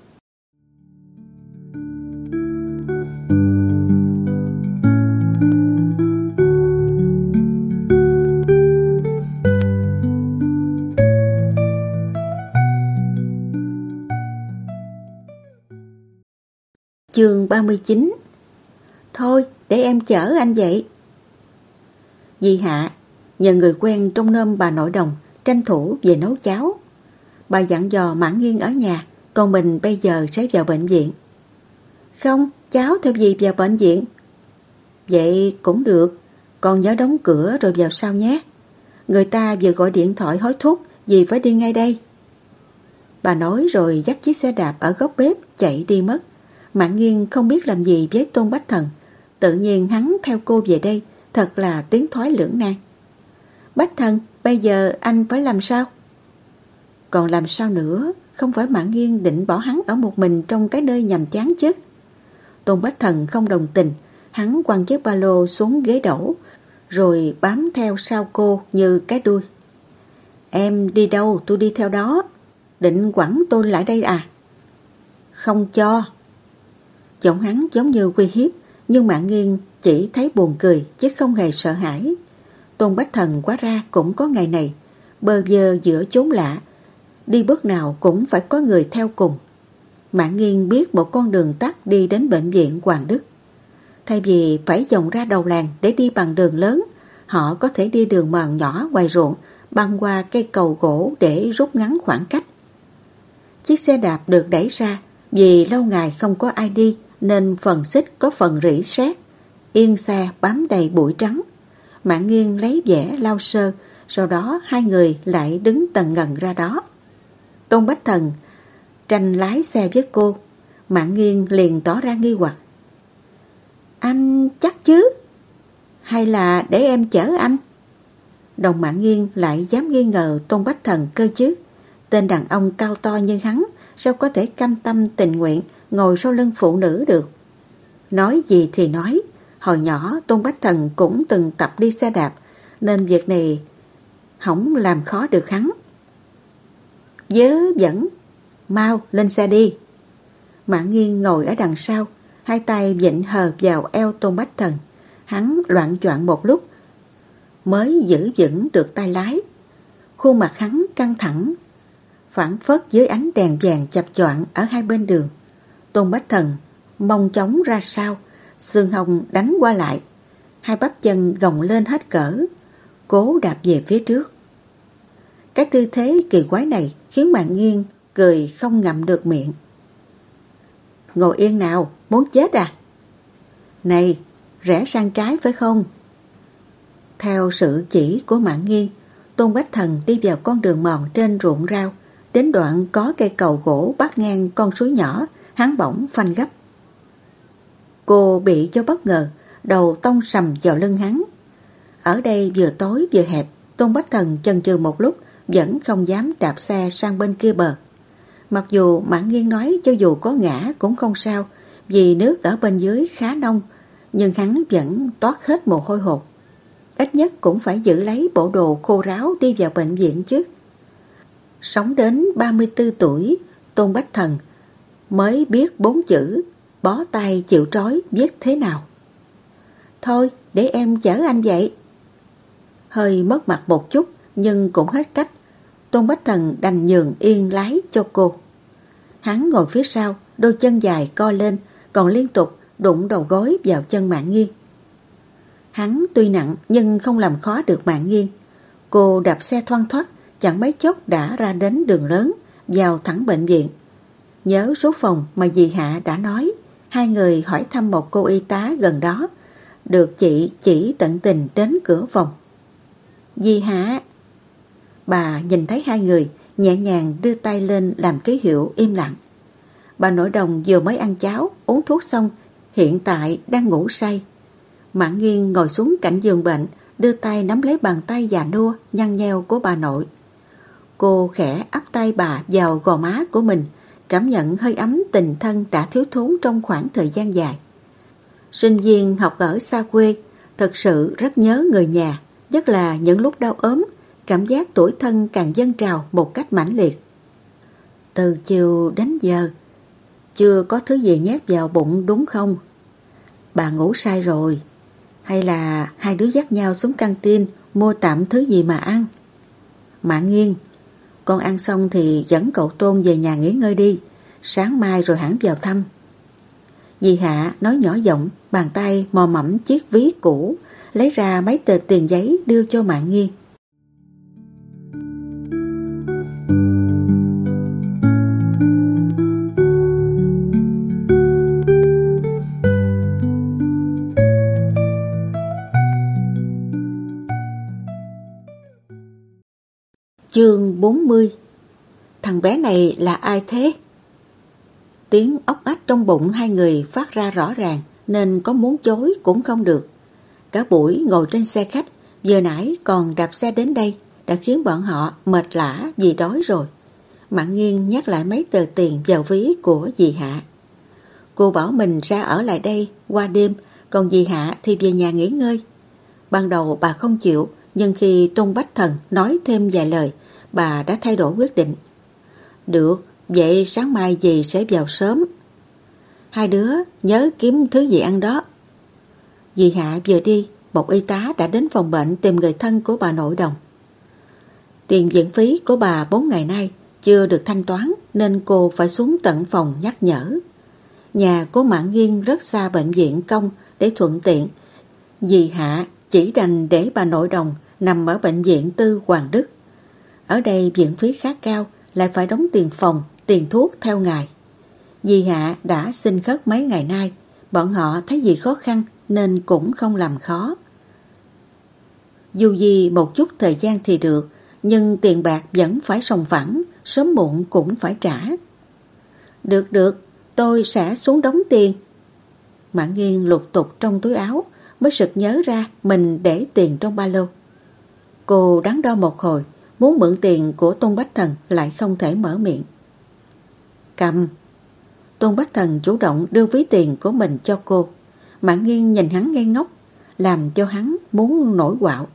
Chương 39 Thôi, để em chở anh vậy. Di Hạ, nhờ người quen trong nôm bà nội đồng, tranh thủ về nấu cháo. Bà dặn dò mãn nghiêng ở nhà, còn mình bây giờ sẽ vào bệnh viện. Không, cháu theo gì vào bệnh viện? Vậy cũng được, con nhớ đóng cửa rồi vào sau nhé. Người ta vừa gọi điện thoại hối thúc, gì phải đi ngay đây. Bà nói rồi dắt chiếc xe đạp ở góc bếp chạy đi mất. Mạng nghiêng không biết làm gì với Tôn Bách Thần. Tự nhiên hắn theo cô về đây, thật là tiếng thoái lưỡng nan. Bách Thần, bây giờ anh phải làm sao? Còn làm sao nữa, không phải Mạng nghiêng định bỏ hắn ở một mình trong cái nơi nhầm chán chứ. Tôn Bách Thần không đồng tình, hắn quăng chiếc ba lô xuống ghế đổ, rồi bám theo sau cô như cái đuôi. Em đi đâu tôi đi theo đó, định quẳng tôi lại đây à? Không cho. Giọng hắn giống như uy hiếp, nhưng mạng nghiêng chỉ thấy buồn cười chứ không hề sợ hãi. Tôn Bách Thần quá ra cũng có ngày này, bơ vơ giữa chốn lạ, đi bước nào cũng phải có người theo cùng. Mạng nghiêng biết một con đường tắt đi đến bệnh viện Hoàng Đức. Thay vì phải dòng ra đầu làng để đi bằng đường lớn, họ có thể đi đường mòn nhỏ ngoài ruộng, băng qua cây cầu gỗ để rút ngắn khoảng cách. Chiếc xe đạp được đẩy ra vì lâu ngày không có ai đi nên phần xích có phần rỉ sét. Yên xe bám đầy bụi trắng. Mạng nghiêng lấy vẻ lau sơ, sau đó hai người lại đứng tần ngần ra đó. Tôn Bách Thần tranh lái xe với cô. Mạng nghiêng liền tỏ ra nghi hoặc. Anh chắc chứ? Hay là để em chở anh? Đồng mạng nghiêng lại dám nghi ngờ Tôn Bách Thần cơ chứ. Tên đàn ông cao to như hắn sao có thể cam tâm tình nguyện ngồi sau lưng phụ nữ được. Nói gì thì nói, hồi nhỏ Tôn Bách Thần cũng từng tập đi xe đạp, nên việc này không làm khó được hắn. Dớ dẫn, mau lên xe đi. mã nghiêng ngồi ở đằng sau, hai tay vịnh hờ vào eo Tôn Bách Thần. Hắn loạn choạng một lúc, mới giữ vững được tay lái. Khuôn mặt hắn căng thẳng, phản phất dưới ánh đèn vàng chập choạng ở hai bên đường. Tôn Bách Thần mong chóng ra sao, xương hồng đánh qua lại, hai bắp chân gồng lên hết cỡ, cố đạp về phía trước. Cái tư thế kỳ quái này khiến bạn nghiêng cười không ngậm được miệng. Ngồi yên nào, muốn chết à? Này, rẽ sang trái phải không? Theo sự chỉ của mạng nghiêng, Tôn Bách Thần đi vào con đường mòn trên ruộng rau, đến đoạn có cây cầu gỗ bắt ngang con suối nhỏ hắn bỗng phanh gấp. Cô bị cho bất ngờ, đầu tông sầm vào lưng hắn. Ở đây vừa tối vừa hẹp, Tôn Bách Thần chần chừ một lúc, vẫn không dám đạp xe sang bên kia bờ. Mặc dù Mãn Nghiên nói cho dù có ngã cũng không sao, vì nước ở bên dưới khá nông, nhưng hắn vẫn toát hết mồ hôi hột. Ít nhất cũng phải giữ lấy bộ đồ khô ráo đi vào bệnh viện chứ. Sống đến 34 tuổi, Tôn Bách Thần mới biết bốn chữ bó tay chịu trói viết thế nào. Thôi, để em chở anh vậy. Hơi mất mặt một chút, nhưng cũng hết cách. Tôn Bách Thần đành nhường yên lái cho cô. Hắn ngồi phía sau, đôi chân dài co lên, còn liên tục đụng đầu gối vào chân mạng nghiêng. Hắn tuy nặng nhưng không làm khó được mạng nghiêng. Cô đạp xe thoăn thoát, chẳng mấy chốc đã ra đến đường lớn, vào thẳng bệnh viện. Nhớ số phòng mà dì Hạ đã nói, hai người hỏi thăm một cô y tá gần đó, được chị chỉ tận tình đến cửa phòng. Dì Hạ Bà nhìn thấy hai người, nhẹ nhàng đưa tay lên làm ký hiệu im lặng. Bà nội đồng vừa mới ăn cháo, uống thuốc xong, hiện tại đang ngủ say. Mãn nghiêng ngồi xuống cạnh giường bệnh, đưa tay nắm lấy bàn tay già nua, nhăn nheo của bà nội. Cô khẽ áp tay bà vào gò má của mình, cảm nhận hơi ấm tình thân đã thiếu thốn trong khoảng thời gian dài. Sinh viên học ở xa quê thật sự rất nhớ người nhà, nhất là những lúc đau ốm, cảm giác tuổi thân càng dâng trào một cách mãnh liệt. Từ chiều đến giờ, chưa có thứ gì nhét vào bụng đúng không? Bà ngủ sai rồi. Hay là hai đứa dắt nhau xuống căng tin mua tạm thứ gì mà ăn? Mạng nghiêng, con ăn xong thì dẫn cậu Tôn về nhà nghỉ ngơi đi, sáng mai rồi hẳn vào thăm. Dì Hạ nói nhỏ giọng, bàn tay mò mẫm chiếc ví cũ, lấy ra mấy tờ tiền giấy đưa cho Mạng nghiêng. Chương 40 Thằng bé này là ai thế? Tiếng ốc ách trong bụng hai người phát ra rõ ràng, nên có muốn chối cũng không được. Cả buổi ngồi trên xe khách, giờ nãy còn đạp xe đến đây, đã khiến bọn họ mệt lã vì đói rồi. Mạng nghiêng nhắc lại mấy tờ tiền vào ví của dì Hạ. Cô bảo mình ra ở lại đây qua đêm, còn dì Hạ thì về nhà nghỉ ngơi. Ban đầu bà không chịu nhưng khi Tôn Bách Thần nói thêm vài lời bà đã thay đổi quyết định. Được, vậy sáng mai dì sẽ vào sớm. Hai đứa nhớ kiếm thứ gì ăn đó. Dì Hạ vừa đi, một y tá đã đến phòng bệnh tìm người thân của bà nội đồng. Tiền viện phí của bà bốn ngày nay chưa được thanh toán nên cô phải xuống tận phòng nhắc nhở. Nhà của Mạng Nghiên rất xa bệnh viện công để thuận tiện. Dì Hạ chỉ đành để bà nội đồng nằm ở bệnh viện tư Hoàng Đức. Ở đây viện phí khá cao, lại phải đóng tiền phòng, tiền thuốc theo ngày. Dì Hạ đã xin khất mấy ngày nay, bọn họ thấy gì khó khăn nên cũng không làm khó. Dù gì một chút thời gian thì được, nhưng tiền bạc vẫn phải sòng phẳng, sớm muộn cũng phải trả. Được được, tôi sẽ xuống đóng tiền. Mạng nghiêng lục tục trong túi áo, mới sực nhớ ra mình để tiền trong ba lô. Cô đắn đo một hồi, muốn mượn tiền của Tôn Bách Thần lại không thể mở miệng. Cầm. Tôn Bách Thần chủ động đưa ví tiền của mình cho cô. Mạng nghiêng nhìn hắn ngây ngốc, làm cho hắn muốn nổi quạo.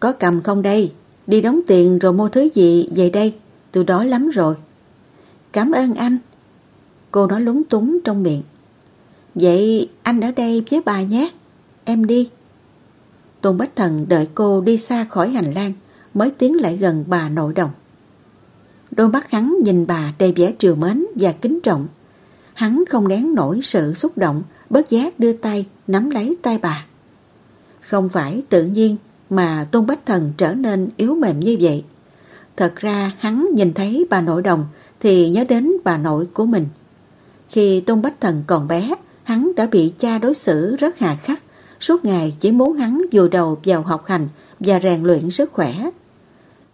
Có cầm không đây? Đi đóng tiền rồi mua thứ gì về đây? Tôi đói lắm rồi. Cảm ơn anh. Cô nói lúng túng trong miệng. Vậy anh ở đây với bà nhé. Em đi. Tôn Bách Thần đợi cô đi xa khỏi hành lang mới tiến lại gần bà nội đồng. Đôi mắt hắn nhìn bà đầy vẻ trìu mến và kính trọng. Hắn không nén nổi sự xúc động, bất giác đưa tay nắm lấy tay bà. Không phải tự nhiên mà Tôn Bách Thần trở nên yếu mềm như vậy. Thật ra hắn nhìn thấy bà nội đồng thì nhớ đến bà nội của mình. Khi Tôn Bách Thần còn bé, hắn đã bị cha đối xử rất hà khắc, suốt ngày chỉ muốn hắn vùi đầu vào học hành và rèn luyện sức khỏe.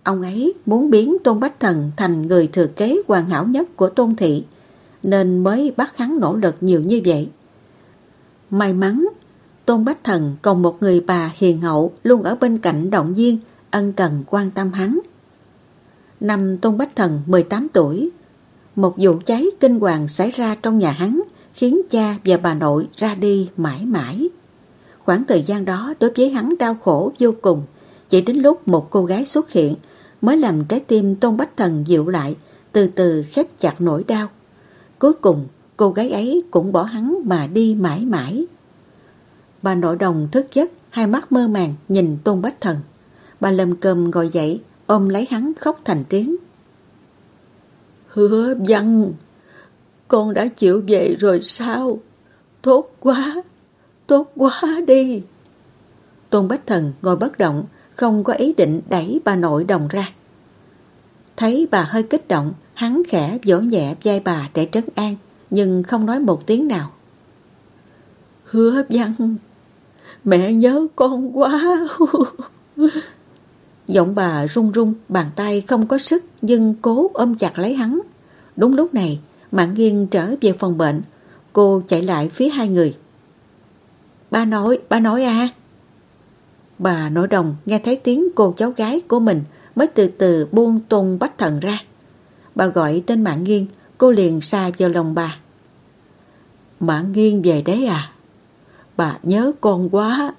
Ông ấy muốn biến Tôn Bách Thần thành người thừa kế hoàn hảo nhất của Tôn Thị, nên mới bắt hắn nỗ lực nhiều như vậy. May mắn, Tôn Bách Thần còn một người bà hiền hậu luôn ở bên cạnh động viên, ân cần quan tâm hắn. Năm Tôn Bách Thần 18 tuổi, một vụ cháy kinh hoàng xảy ra trong nhà hắn khiến cha và bà nội ra đi mãi mãi. Khoảng thời gian đó đối với hắn đau khổ vô cùng, chỉ đến lúc một cô gái xuất hiện mới làm trái tim Tôn Bách Thần dịu lại, từ từ khép chặt nỗi đau. Cuối cùng, cô gái ấy cũng bỏ hắn mà đi mãi mãi. Bà nội đồng thức giấc, hai mắt mơ màng nhìn Tôn Bách Thần. Bà lầm cơm ngồi dậy, ôm lấy hắn khóc thành tiếng. Hứa văn, con đã chịu về rồi sao? Tốt quá, tốt quá đi. Tôn Bách Thần ngồi bất động, không có ý định đẩy bà nội đồng ra. Thấy bà hơi kích động, hắn khẽ vỗ nhẹ vai bà để trấn an, nhưng không nói một tiếng nào. Hứa văn, mẹ nhớ con quá. Giọng bà run run, bàn tay không có sức nhưng cố ôm chặt lấy hắn. Đúng lúc này, Mạng Nghiên trở về phòng bệnh, cô chạy lại phía hai người. Ba nói, ba nói à. Bà nội đồng nghe thấy tiếng cô cháu gái của mình mới từ từ buông tôn bách thần ra. bà gọi tên Mạng Nghiên, cô liền xa vào lòng bà. Mạng Nghiên về đấy à? Bà nhớ con quá.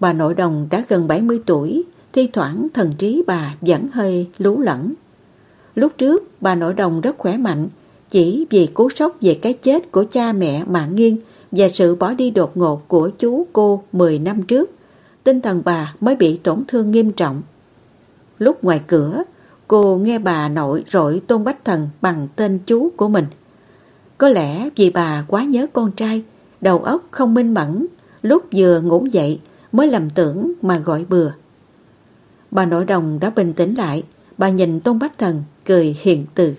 Bà nội đồng đã gần 70 tuổi, thi thoảng thần trí bà vẫn hơi lú lẫn. Lúc trước, bà nội đồng rất khỏe mạnh, chỉ vì cú sốc về cái chết của cha mẹ Mạng Nghiên và sự bỏ đi đột ngột của chú cô 10 năm trước, tinh thần bà mới bị tổn thương nghiêm trọng. Lúc ngoài cửa, cô nghe bà nội rội Tôn Bách Thần bằng tên chú của mình. Có lẽ vì bà quá nhớ con trai, đầu óc không minh mẫn, lúc vừa ngủ dậy mới lầm tưởng mà gọi bừa. Bà nội đồng đã bình tĩnh lại, bà nhìn Tôn Bách Thần cười hiền từ.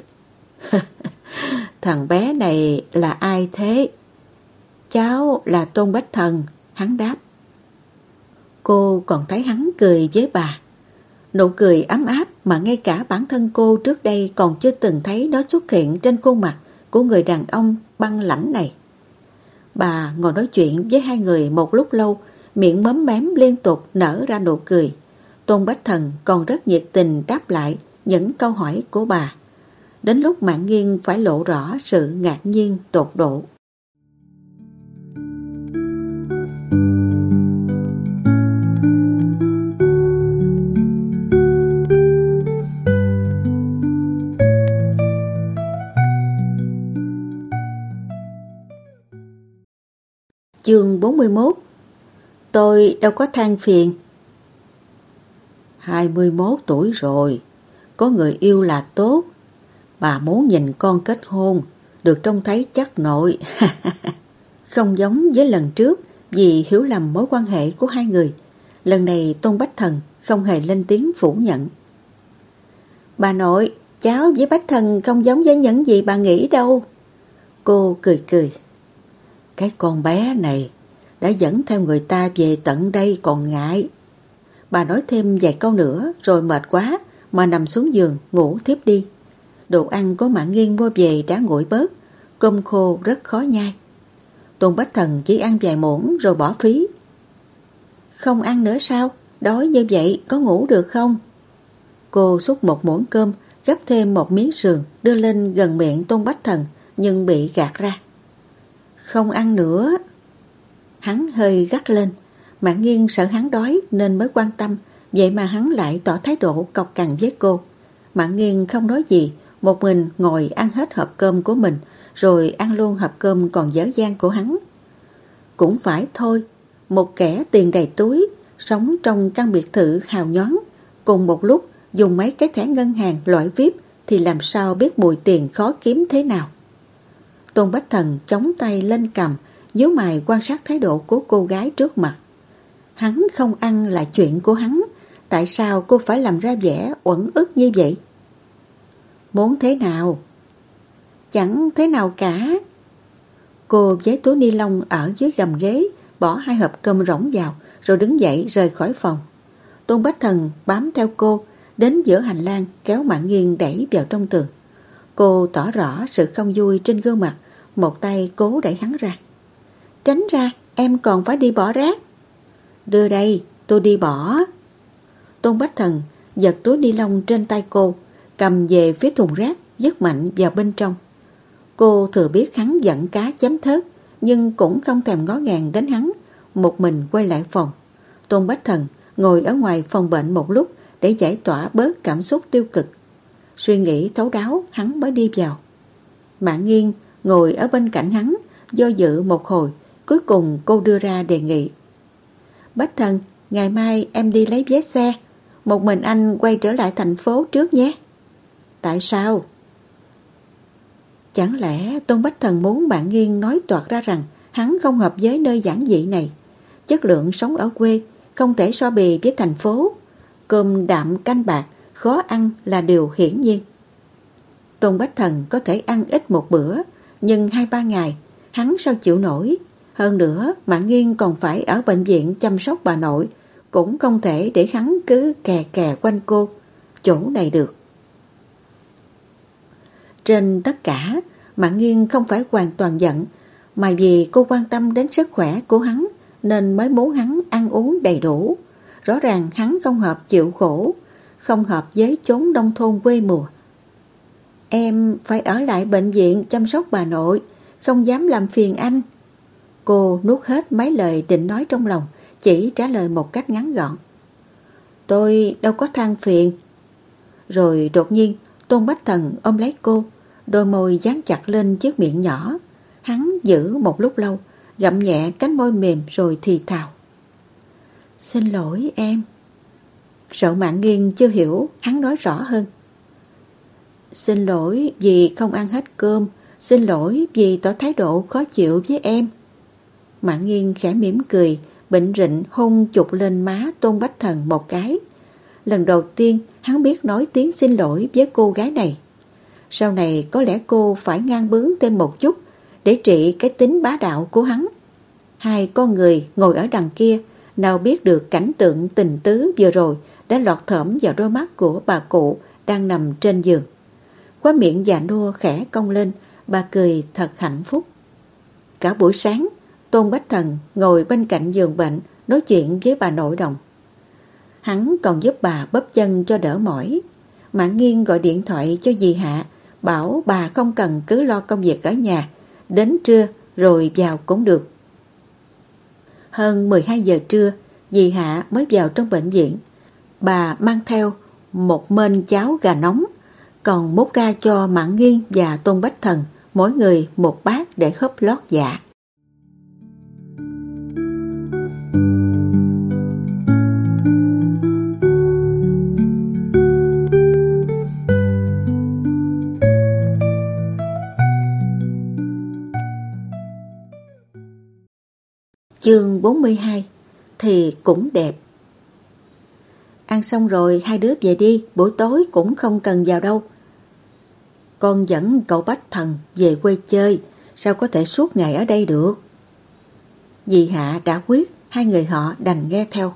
*laughs* Thằng bé này là ai thế? Cháu là Tôn Bách Thần, hắn đáp. Cô còn thấy hắn cười với bà. Nụ cười ấm áp mà ngay cả bản thân cô trước đây còn chưa từng thấy nó xuất hiện trên khuôn mặt của người đàn ông băng lãnh này. Bà ngồi nói chuyện với hai người một lúc lâu, miệng mấm mém liên tục nở ra nụ cười. Tôn Bách Thần còn rất nhiệt tình đáp lại những câu hỏi của bà. Đến lúc mạng nghiêng phải lộ rõ sự ngạc nhiên tột độ. Chương 41 Tôi đâu có than phiền. 21 tuổi rồi, Có người yêu là tốt. Bà muốn nhìn con kết hôn, Được trông thấy chắc nội. *laughs* Không giống với lần trước, Vì hiểu lầm mối quan hệ của hai người. Lần này Tôn Bách Thần Không hề lên tiếng phủ nhận. Bà nội, Cháu với Bách Thần không giống với những gì bà nghĩ đâu. Cô cười cười cái con bé này đã dẫn theo người ta về tận đây còn ngại. Bà nói thêm vài câu nữa rồi mệt quá mà nằm xuống giường ngủ tiếp đi. Đồ ăn có mạng nghiêng mua về đã nguội bớt, cơm khô rất khó nhai. Tôn Bách Thần chỉ ăn vài muỗng rồi bỏ phí. Không ăn nữa sao? Đói như vậy có ngủ được không? Cô xúc một muỗng cơm, gấp thêm một miếng sườn đưa lên gần miệng Tôn Bách Thần nhưng bị gạt ra. Không ăn nữa. Hắn hơi gắt lên. Mạng nghiêng sợ hắn đói nên mới quan tâm. Vậy mà hắn lại tỏ thái độ cọc cằn với cô. Mạng nghiêng không nói gì. Một mình ngồi ăn hết hộp cơm của mình. Rồi ăn luôn hộp cơm còn dở dang của hắn. Cũng phải thôi. Một kẻ tiền đầy túi. Sống trong căn biệt thự hào nhón. Cùng một lúc dùng mấy cái thẻ ngân hàng loại VIP thì làm sao biết mùi tiền khó kiếm thế nào. Tôn Bách Thần chống tay lên cầm, nhớ mày quan sát thái độ của cô gái trước mặt. Hắn không ăn là chuyện của hắn, tại sao cô phải làm ra vẻ uẩn ức như vậy? Muốn thế nào? Chẳng thế nào cả. Cô với túi ni lông ở dưới gầm ghế, bỏ hai hộp cơm rỗng vào, rồi đứng dậy rời khỏi phòng. Tôn Bách Thần bám theo cô, đến giữa hành lang kéo mạng nghiêng đẩy vào trong tường. Cô tỏ rõ sự không vui trên gương mặt, một tay cố đẩy hắn ra. Tránh ra, em còn phải đi bỏ rác. Đưa đây, tôi đi bỏ. Tôn Bách Thần giật túi ni lông trên tay cô, cầm về phía thùng rác, dứt mạnh vào bên trong. Cô thừa biết hắn giận cá chấm thớt, nhưng cũng không thèm ngó ngàng đến hắn, một mình quay lại phòng. Tôn Bách Thần ngồi ở ngoài phòng bệnh một lúc để giải tỏa bớt cảm xúc tiêu cực. Suy nghĩ thấu đáo, hắn mới đi vào. Mạng nghiêng ngồi ở bên cạnh hắn, do dự một hồi, cuối cùng cô đưa ra đề nghị. Bách thần, ngày mai em đi lấy vé xe, một mình anh quay trở lại thành phố trước nhé. Tại sao? Chẳng lẽ Tôn Bách Thần muốn bạn nghiêng nói toạt ra rằng hắn không hợp với nơi giản dị này. Chất lượng sống ở quê không thể so bì với thành phố. Cơm đạm canh bạc, khó ăn là điều hiển nhiên. Tôn Bách Thần có thể ăn ít một bữa, nhưng hai ba ngày, hắn sao chịu nổi. Hơn nữa, Mạng Nghiên còn phải ở bệnh viện chăm sóc bà nội, cũng không thể để hắn cứ kè kè quanh cô, chỗ này được. Trên tất cả, Mạng Nghiên không phải hoàn toàn giận, mà vì cô quan tâm đến sức khỏe của hắn nên mới muốn hắn ăn uống đầy đủ. Rõ ràng hắn không hợp chịu khổ, không hợp với chốn đông thôn quê mùa. Em phải ở lại bệnh viện chăm sóc bà nội, không dám làm phiền anh. Cô nuốt hết mấy lời định nói trong lòng, chỉ trả lời một cách ngắn gọn. Tôi đâu có than phiền. Rồi đột nhiên, Tôn Bách Thần ôm lấy cô, đôi môi dán chặt lên chiếc miệng nhỏ. Hắn giữ một lúc lâu, gặm nhẹ cánh môi mềm rồi thì thào. Xin lỗi em. Sợ mạng nghiêng chưa hiểu, hắn nói rõ hơn. Xin lỗi vì không ăn hết cơm, xin lỗi vì tỏ thái độ khó chịu với em. Mạng nghiêng khẽ mỉm cười, bệnh rịnh hôn chụp lên má Tôn Bách Thần một cái. Lần đầu tiên hắn biết nói tiếng xin lỗi với cô gái này. Sau này có lẽ cô phải ngang bướng thêm một chút để trị cái tính bá đạo của hắn. Hai con người ngồi ở đằng kia nào biết được cảnh tượng tình tứ vừa rồi đã lọt thởm vào đôi mắt của bà cụ đang nằm trên giường. Khóa miệng già nua khẽ cong lên, bà cười thật hạnh phúc. Cả buổi sáng, Tôn Bách Thần ngồi bên cạnh giường bệnh nói chuyện với bà nội đồng. Hắn còn giúp bà bóp chân cho đỡ mỏi. Mạng nghiêng gọi điện thoại cho dì Hạ, bảo bà không cần cứ lo công việc ở nhà, đến trưa rồi vào cũng được. Hơn 12 giờ trưa, dì Hạ mới vào trong bệnh viện. Bà mang theo một mên cháo gà nóng, còn múc ra cho Mạng Nghiên và Tôn Bách Thần, mỗi người một bát để hấp lót dạ. Chương 42 Thì cũng đẹp Ăn xong rồi, hai đứa về đi, Buổi tối cũng không cần vào đâu. Con dẫn cậu Bách Thần về quê chơi, Sao có thể suốt ngày ở đây được? Dì Hạ đã quyết, Hai người họ đành nghe theo.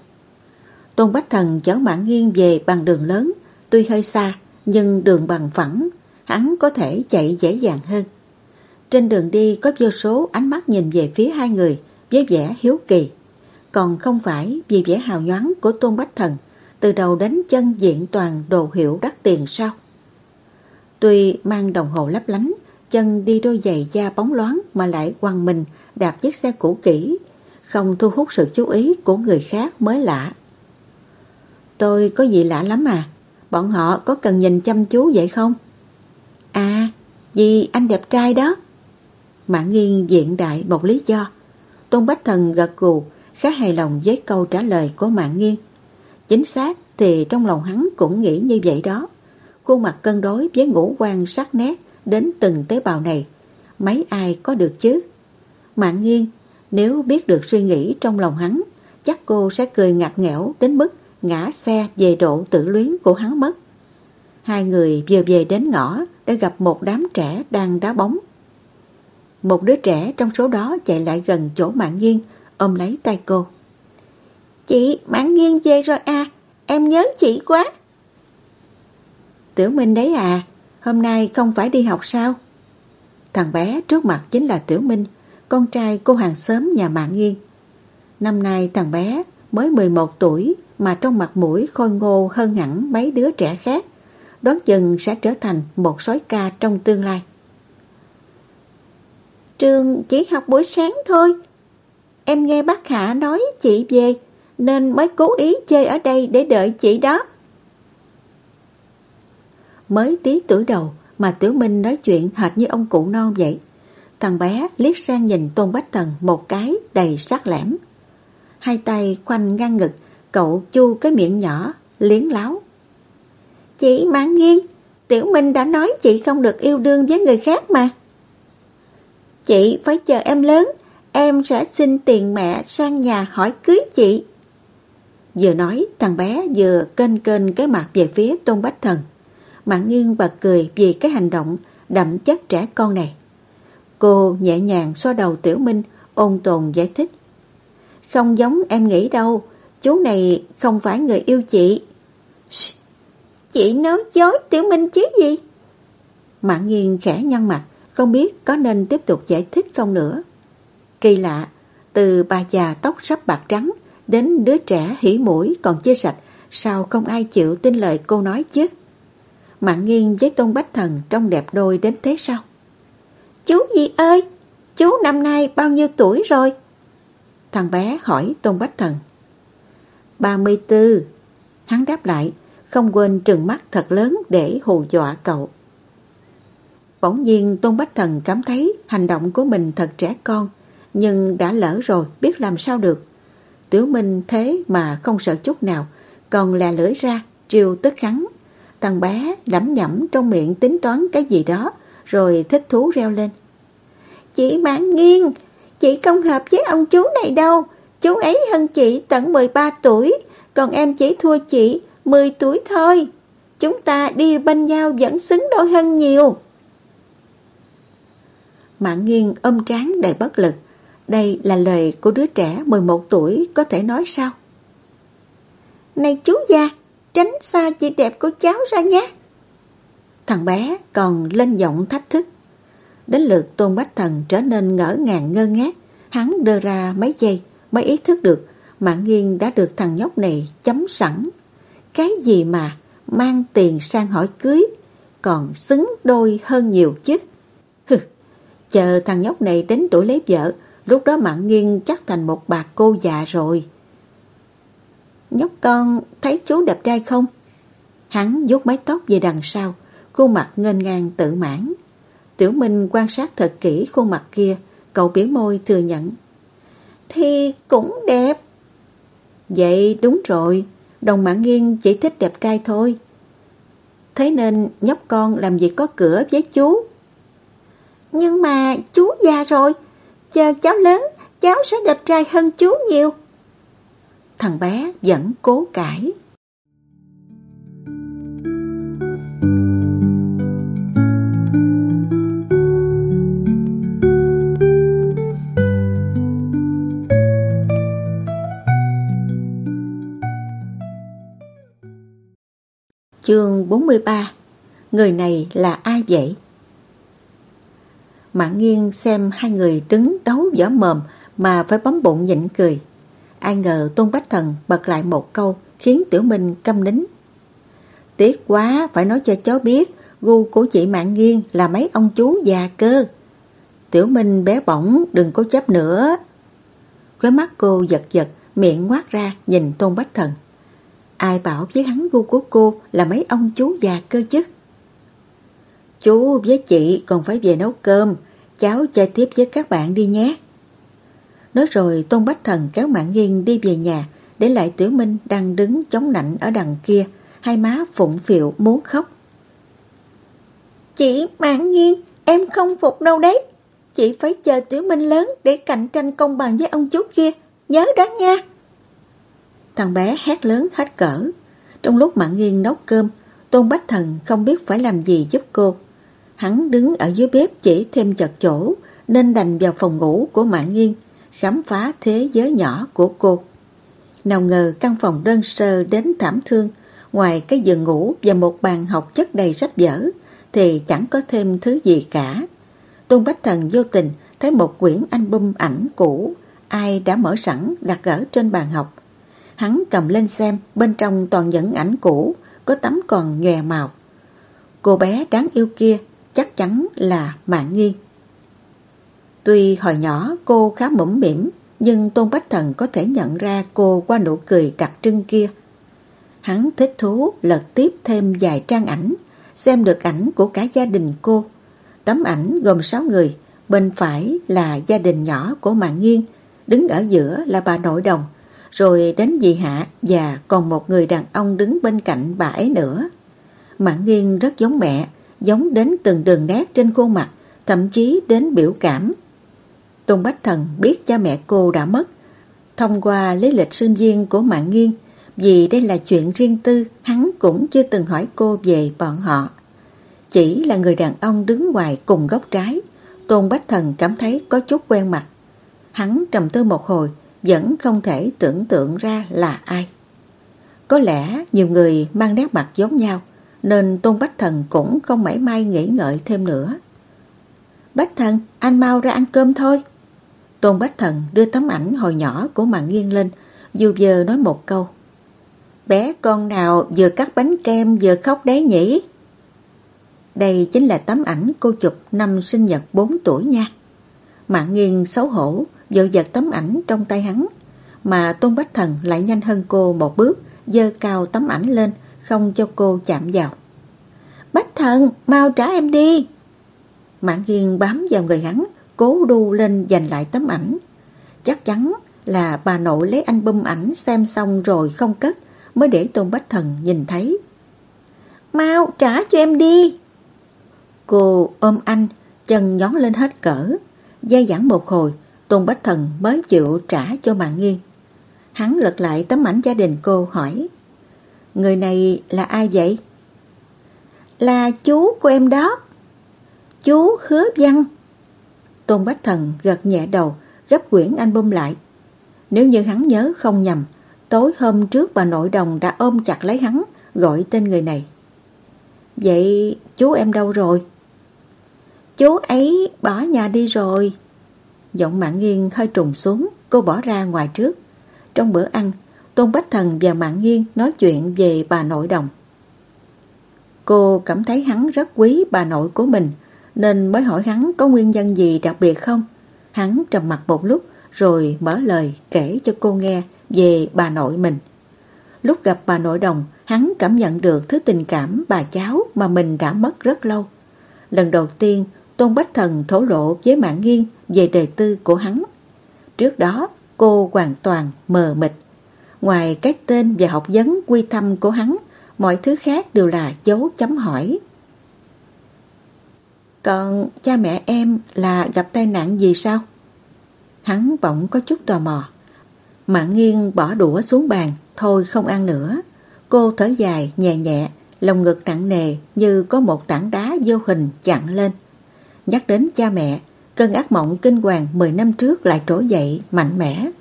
Tôn Bách Thần chở mạng nghiêng về bằng đường lớn, Tuy hơi xa, Nhưng đường bằng phẳng, Hắn có thể chạy dễ dàng hơn. Trên đường đi có vô số ánh mắt nhìn về phía hai người, với vẻ hiếu kỳ. Còn không phải vì vẻ hào nhoáng của Tôn Bách Thần từ đầu đến chân diện toàn đồ hiệu đắt tiền sao? Tuy mang đồng hồ lấp lánh, chân đi đôi giày da bóng loáng mà lại quăng mình đạp chiếc xe cũ kỹ, không thu hút sự chú ý của người khác mới lạ. Tôi có gì lạ lắm à? Bọn họ có cần nhìn chăm chú vậy không? À, vì anh đẹp trai đó. Mạng nghiêng diện đại một lý do. Tôn Bách Thần gật gù, khá hài lòng với câu trả lời của Mạng Nghiên. Chính xác thì trong lòng hắn cũng nghĩ như vậy đó. Khuôn mặt cân đối với ngũ quan sắc nét đến từng tế bào này. Mấy ai có được chứ? Mạng nghiêng, nếu biết được suy nghĩ trong lòng hắn, chắc cô sẽ cười ngặt nghẽo đến mức ngã xe về độ tự luyến của hắn mất. Hai người vừa về đến ngõ đã gặp một đám trẻ đang đá bóng. Một đứa trẻ trong số đó chạy lại gần chỗ mạng nghiêng, ôm lấy tay cô. Chị, mạng nghiêng về rồi à, em nhớ chị quá. Tiểu Minh đấy à, hôm nay không phải đi học sao? Thằng bé trước mặt chính là Tiểu Minh, con trai cô hàng xóm nhà mạng nghiêng. Năm nay thằng bé mới 11 tuổi mà trong mặt mũi khôi ngô hơn hẳn mấy đứa trẻ khác, đoán chừng sẽ trở thành một sói ca trong tương lai. Trường chỉ học buổi sáng thôi. Em nghe bác Hạ nói chị về, nên mới cố ý chơi ở đây để đợi chị đó. Mới tí tuổi đầu mà Tiểu Minh nói chuyện hệt như ông cụ non vậy. Thằng bé liếc sang nhìn Tôn Bách thần một cái đầy sắc lẻm. Hai tay khoanh ngang ngực, cậu chu cái miệng nhỏ, liến láo. Chị mãn nghiêng, Tiểu Minh đã nói chị không được yêu đương với người khác mà. Chị phải chờ em lớn, em sẽ xin tiền mẹ sang nhà hỏi cưới chị. Vừa nói, thằng bé vừa kênh kênh cái mặt về phía Tôn Bách Thần. Mạng nghiêng bật cười vì cái hành động đậm chất trẻ con này. Cô nhẹ nhàng xoa đầu Tiểu Minh, ôn tồn giải thích. Không giống em nghĩ đâu, chú này không phải người yêu chị. Chị nói dối Tiểu Minh chứ gì? Mạng nghiêng khẽ nhăn mặt, không biết có nên tiếp tục giải thích không nữa. Kỳ lạ, từ bà già tóc sắp bạc trắng đến đứa trẻ hỉ mũi còn chưa sạch, sao không ai chịu tin lời cô nói chứ? Mạng nghiêng với Tôn Bách Thần trông đẹp đôi đến thế sao? Chú gì ơi, chú năm nay bao nhiêu tuổi rồi? Thằng bé hỏi Tôn Bách Thần. 34. Hắn đáp lại, không quên trừng mắt thật lớn để hù dọa cậu. Bỗng nhiên Tôn Bách Thần cảm thấy hành động của mình thật trẻ con, nhưng đã lỡ rồi biết làm sao được. Tiểu Minh thế mà không sợ chút nào, còn là lưỡi ra, triều tức hắn. Thằng bé lẩm nhẩm trong miệng tính toán cái gì đó, rồi thích thú reo lên. Chị mãn Nghiên, chị không hợp với ông chú này đâu, chú ấy hơn chị tận 13 tuổi, còn em chỉ thua chị 10 tuổi thôi. Chúng ta đi bên nhau vẫn xứng đôi hơn nhiều. Mạng nghiêng ôm trán đầy bất lực. Đây là lời của đứa trẻ 11 tuổi có thể nói sao? Này chú già, tránh xa chị đẹp của cháu ra nhé. Thằng bé còn lên giọng thách thức. Đến lượt Tôn Bách Thần trở nên ngỡ ngàng ngơ ngác. Hắn đưa ra mấy giây mới ý thức được Mạng nghiêng đã được thằng nhóc này chấm sẵn. Cái gì mà mang tiền sang hỏi cưới còn xứng đôi hơn nhiều chứ. Hừ, chờ thằng nhóc này đến tuổi lấy vợ, lúc đó Mạng nghiêng chắc thành một bà cô già rồi. Nhóc con thấy chú đẹp trai không? Hắn vuốt mái tóc về đằng sau, khuôn mặt ngênh ngang tự mãn. Tiểu Minh quan sát thật kỹ khuôn mặt kia, cậu biểu môi thừa nhận. Thì cũng đẹp. Vậy đúng rồi, đồng mạng nghiêng chỉ thích đẹp trai thôi. Thế nên nhóc con làm gì có cửa với chú. Nhưng mà chú già rồi, chờ cháu lớn, cháu sẽ đẹp trai hơn chú nhiều. Thằng bé vẫn cố cãi. Chương 43 Người này là ai vậy? Mạng nghiêng xem hai người đứng đấu võ mồm mà phải bấm bụng nhịn cười. Ai ngờ Tôn Bách Thần bật lại một câu khiến Tiểu Minh câm nín. Tiếc quá, phải nói cho cháu biết gu của chị Mạng nghiêng là mấy ông chú già cơ. Tiểu Minh bé bỏng đừng có chấp nữa. Khói mắt cô giật giật, miệng ngoát ra nhìn Tôn Bách Thần. Ai bảo với hắn gu của cô là mấy ông chú già cơ chứ? Chú với chị còn phải về nấu cơm, cháu chơi tiếp với các bạn đi nhé. Nói rồi Tôn Bách Thần kéo Mạng Nghiên đi về nhà, để lại Tiểu Minh đang đứng chống nạnh ở đằng kia, hai má phụng phịu muốn khóc. Chị Mạng Nghiên, em không phục đâu đấy. Chị phải chờ Tiểu Minh lớn để cạnh tranh công bằng với ông chú kia, nhớ đó nha. Thằng bé hét lớn hết cỡ. Trong lúc Mạng Nghiên nấu cơm, Tôn Bách Thần không biết phải làm gì giúp cô. Hắn đứng ở dưới bếp chỉ thêm chật chỗ, nên đành vào phòng ngủ của Mạng Nghiên, khám phá thế giới nhỏ của cô. Nào ngờ căn phòng đơn sơ đến thảm thương, ngoài cái giường ngủ và một bàn học chất đầy sách vở, thì chẳng có thêm thứ gì cả. Tôn Bách Thần vô tình thấy một quyển album ảnh cũ, ai đã mở sẵn đặt ở trên bàn học. Hắn cầm lên xem, bên trong toàn những ảnh cũ, có tấm còn nhòe màu. Cô bé đáng yêu kia chắc chắn là Mạng Nghiên. Tuy hồi nhỏ cô khá mẫm mỉm, nhưng Tôn Bách Thần có thể nhận ra cô qua nụ cười đặc trưng kia. Hắn thích thú lật tiếp thêm vài trang ảnh, xem được ảnh của cả gia đình cô. Tấm ảnh gồm 6 người, bên phải là gia đình nhỏ của Mạng Nghiên, đứng ở giữa là bà nội đồng, rồi đến dì Hạ và còn một người đàn ông đứng bên cạnh bà ấy nữa. Mạng Nghiên rất giống mẹ, giống đến từng đường nét trên khuôn mặt, thậm chí đến biểu cảm. Tôn Bách Thần biết cha mẹ cô đã mất, thông qua lý lịch sinh viên của Mạng Nghiên, vì đây là chuyện riêng tư, hắn cũng chưa từng hỏi cô về bọn họ. Chỉ là người đàn ông đứng ngoài cùng góc trái, Tôn Bách Thần cảm thấy có chút quen mặt. Hắn trầm tư một hồi, vẫn không thể tưởng tượng ra là ai. Có lẽ nhiều người mang nét mặt giống nhau, nên Tôn Bách Thần cũng không mảy may nghĩ ngợi thêm nữa. Bách Thần, anh mau ra ăn cơm thôi. Tôn Bách Thần đưa tấm ảnh hồi nhỏ của Mạng Nghiên lên, dù giờ nói một câu. Bé con nào vừa cắt bánh kem vừa khóc đấy nhỉ? đây chính là tấm ảnh cô chụp năm sinh nhật 4 tuổi nha. Mạng nghiêng xấu hổ, vội giật tấm ảnh trong tay hắn, mà Tôn Bách Thần lại nhanh hơn cô một bước, dơ cao tấm ảnh lên, không cho cô chạm vào. Bách Thần, mau trả em đi! Mạng nghiên bám vào người hắn, cố đu lên giành lại tấm ảnh. Chắc chắn là bà nội lấy anh bum ảnh xem xong rồi không cất, mới để Tôn Bách Thần nhìn thấy. Mau trả cho em đi! Cô ôm anh, chân nhón lên hết cỡ. Dây dẳng một hồi, Tôn Bách Thần mới chịu trả cho mạng nghiên. Hắn lật lại tấm ảnh gia đình cô hỏi Người này là ai vậy? Là chú của em đó. Chú hứa văn. Tôn Bách Thần gật nhẹ đầu, gấp quyển album lại. Nếu như hắn nhớ không nhầm, tối hôm trước bà nội đồng đã ôm chặt lấy hắn, gọi tên người này. Vậy chú em đâu rồi? Chú ấy bỏ nhà đi rồi. Giọng mạng nghiêng hơi trùng xuống, cô bỏ ra ngoài trước. Trong bữa ăn, Tôn Bách Thần và Mạng Nghiên nói chuyện về bà nội đồng. Cô cảm thấy hắn rất quý bà nội của mình, nên mới hỏi hắn có nguyên nhân gì đặc biệt không. Hắn trầm mặt một lúc rồi mở lời kể cho cô nghe về bà nội mình. Lúc gặp bà nội đồng, hắn cảm nhận được thứ tình cảm bà cháu mà mình đã mất rất lâu. Lần đầu tiên, Tôn Bách Thần thổ lộ với Mạng Nghiên về đời tư của hắn. Trước đó, cô hoàn toàn mờ mịt. Ngoài cái tên và học vấn quy thăm của hắn, mọi thứ khác đều là dấu chấm hỏi. Còn cha mẹ em là gặp tai nạn gì sao? Hắn bỗng có chút tò mò. Mạng nghiêng bỏ đũa xuống bàn, thôi không ăn nữa. Cô thở dài, nhẹ nhẹ, lòng ngực nặng nề như có một tảng đá vô hình chặn lên. Nhắc đến cha mẹ, cơn ác mộng kinh hoàng 10 năm trước lại trỗi dậy mạnh mẽ.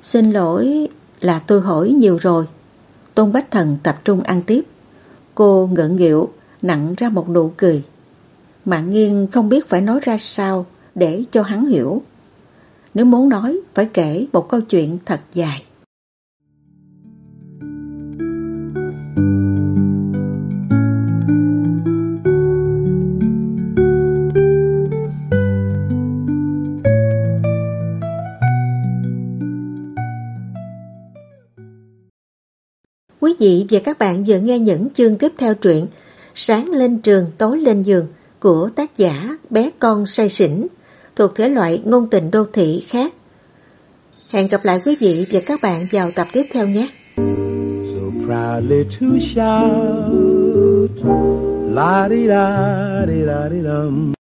Xin lỗi là tôi hỏi nhiều rồi. Tôn Bách Thần tập trung ăn tiếp. Cô ngượng nghịu, nặng ra một nụ cười. Mạng nghiêng không biết phải nói ra sao để cho hắn hiểu. Nếu muốn nói, phải kể một câu chuyện thật dài. Vị và các bạn vừa nghe những chương tiếp theo truyện Sáng lên trường, tối lên giường của tác giả Bé Con Say Sỉnh thuộc thể loại ngôn tình đô thị khác. Hẹn gặp lại quý vị và các bạn vào tập tiếp theo nhé. So proudly to shout, la di da di da di dum.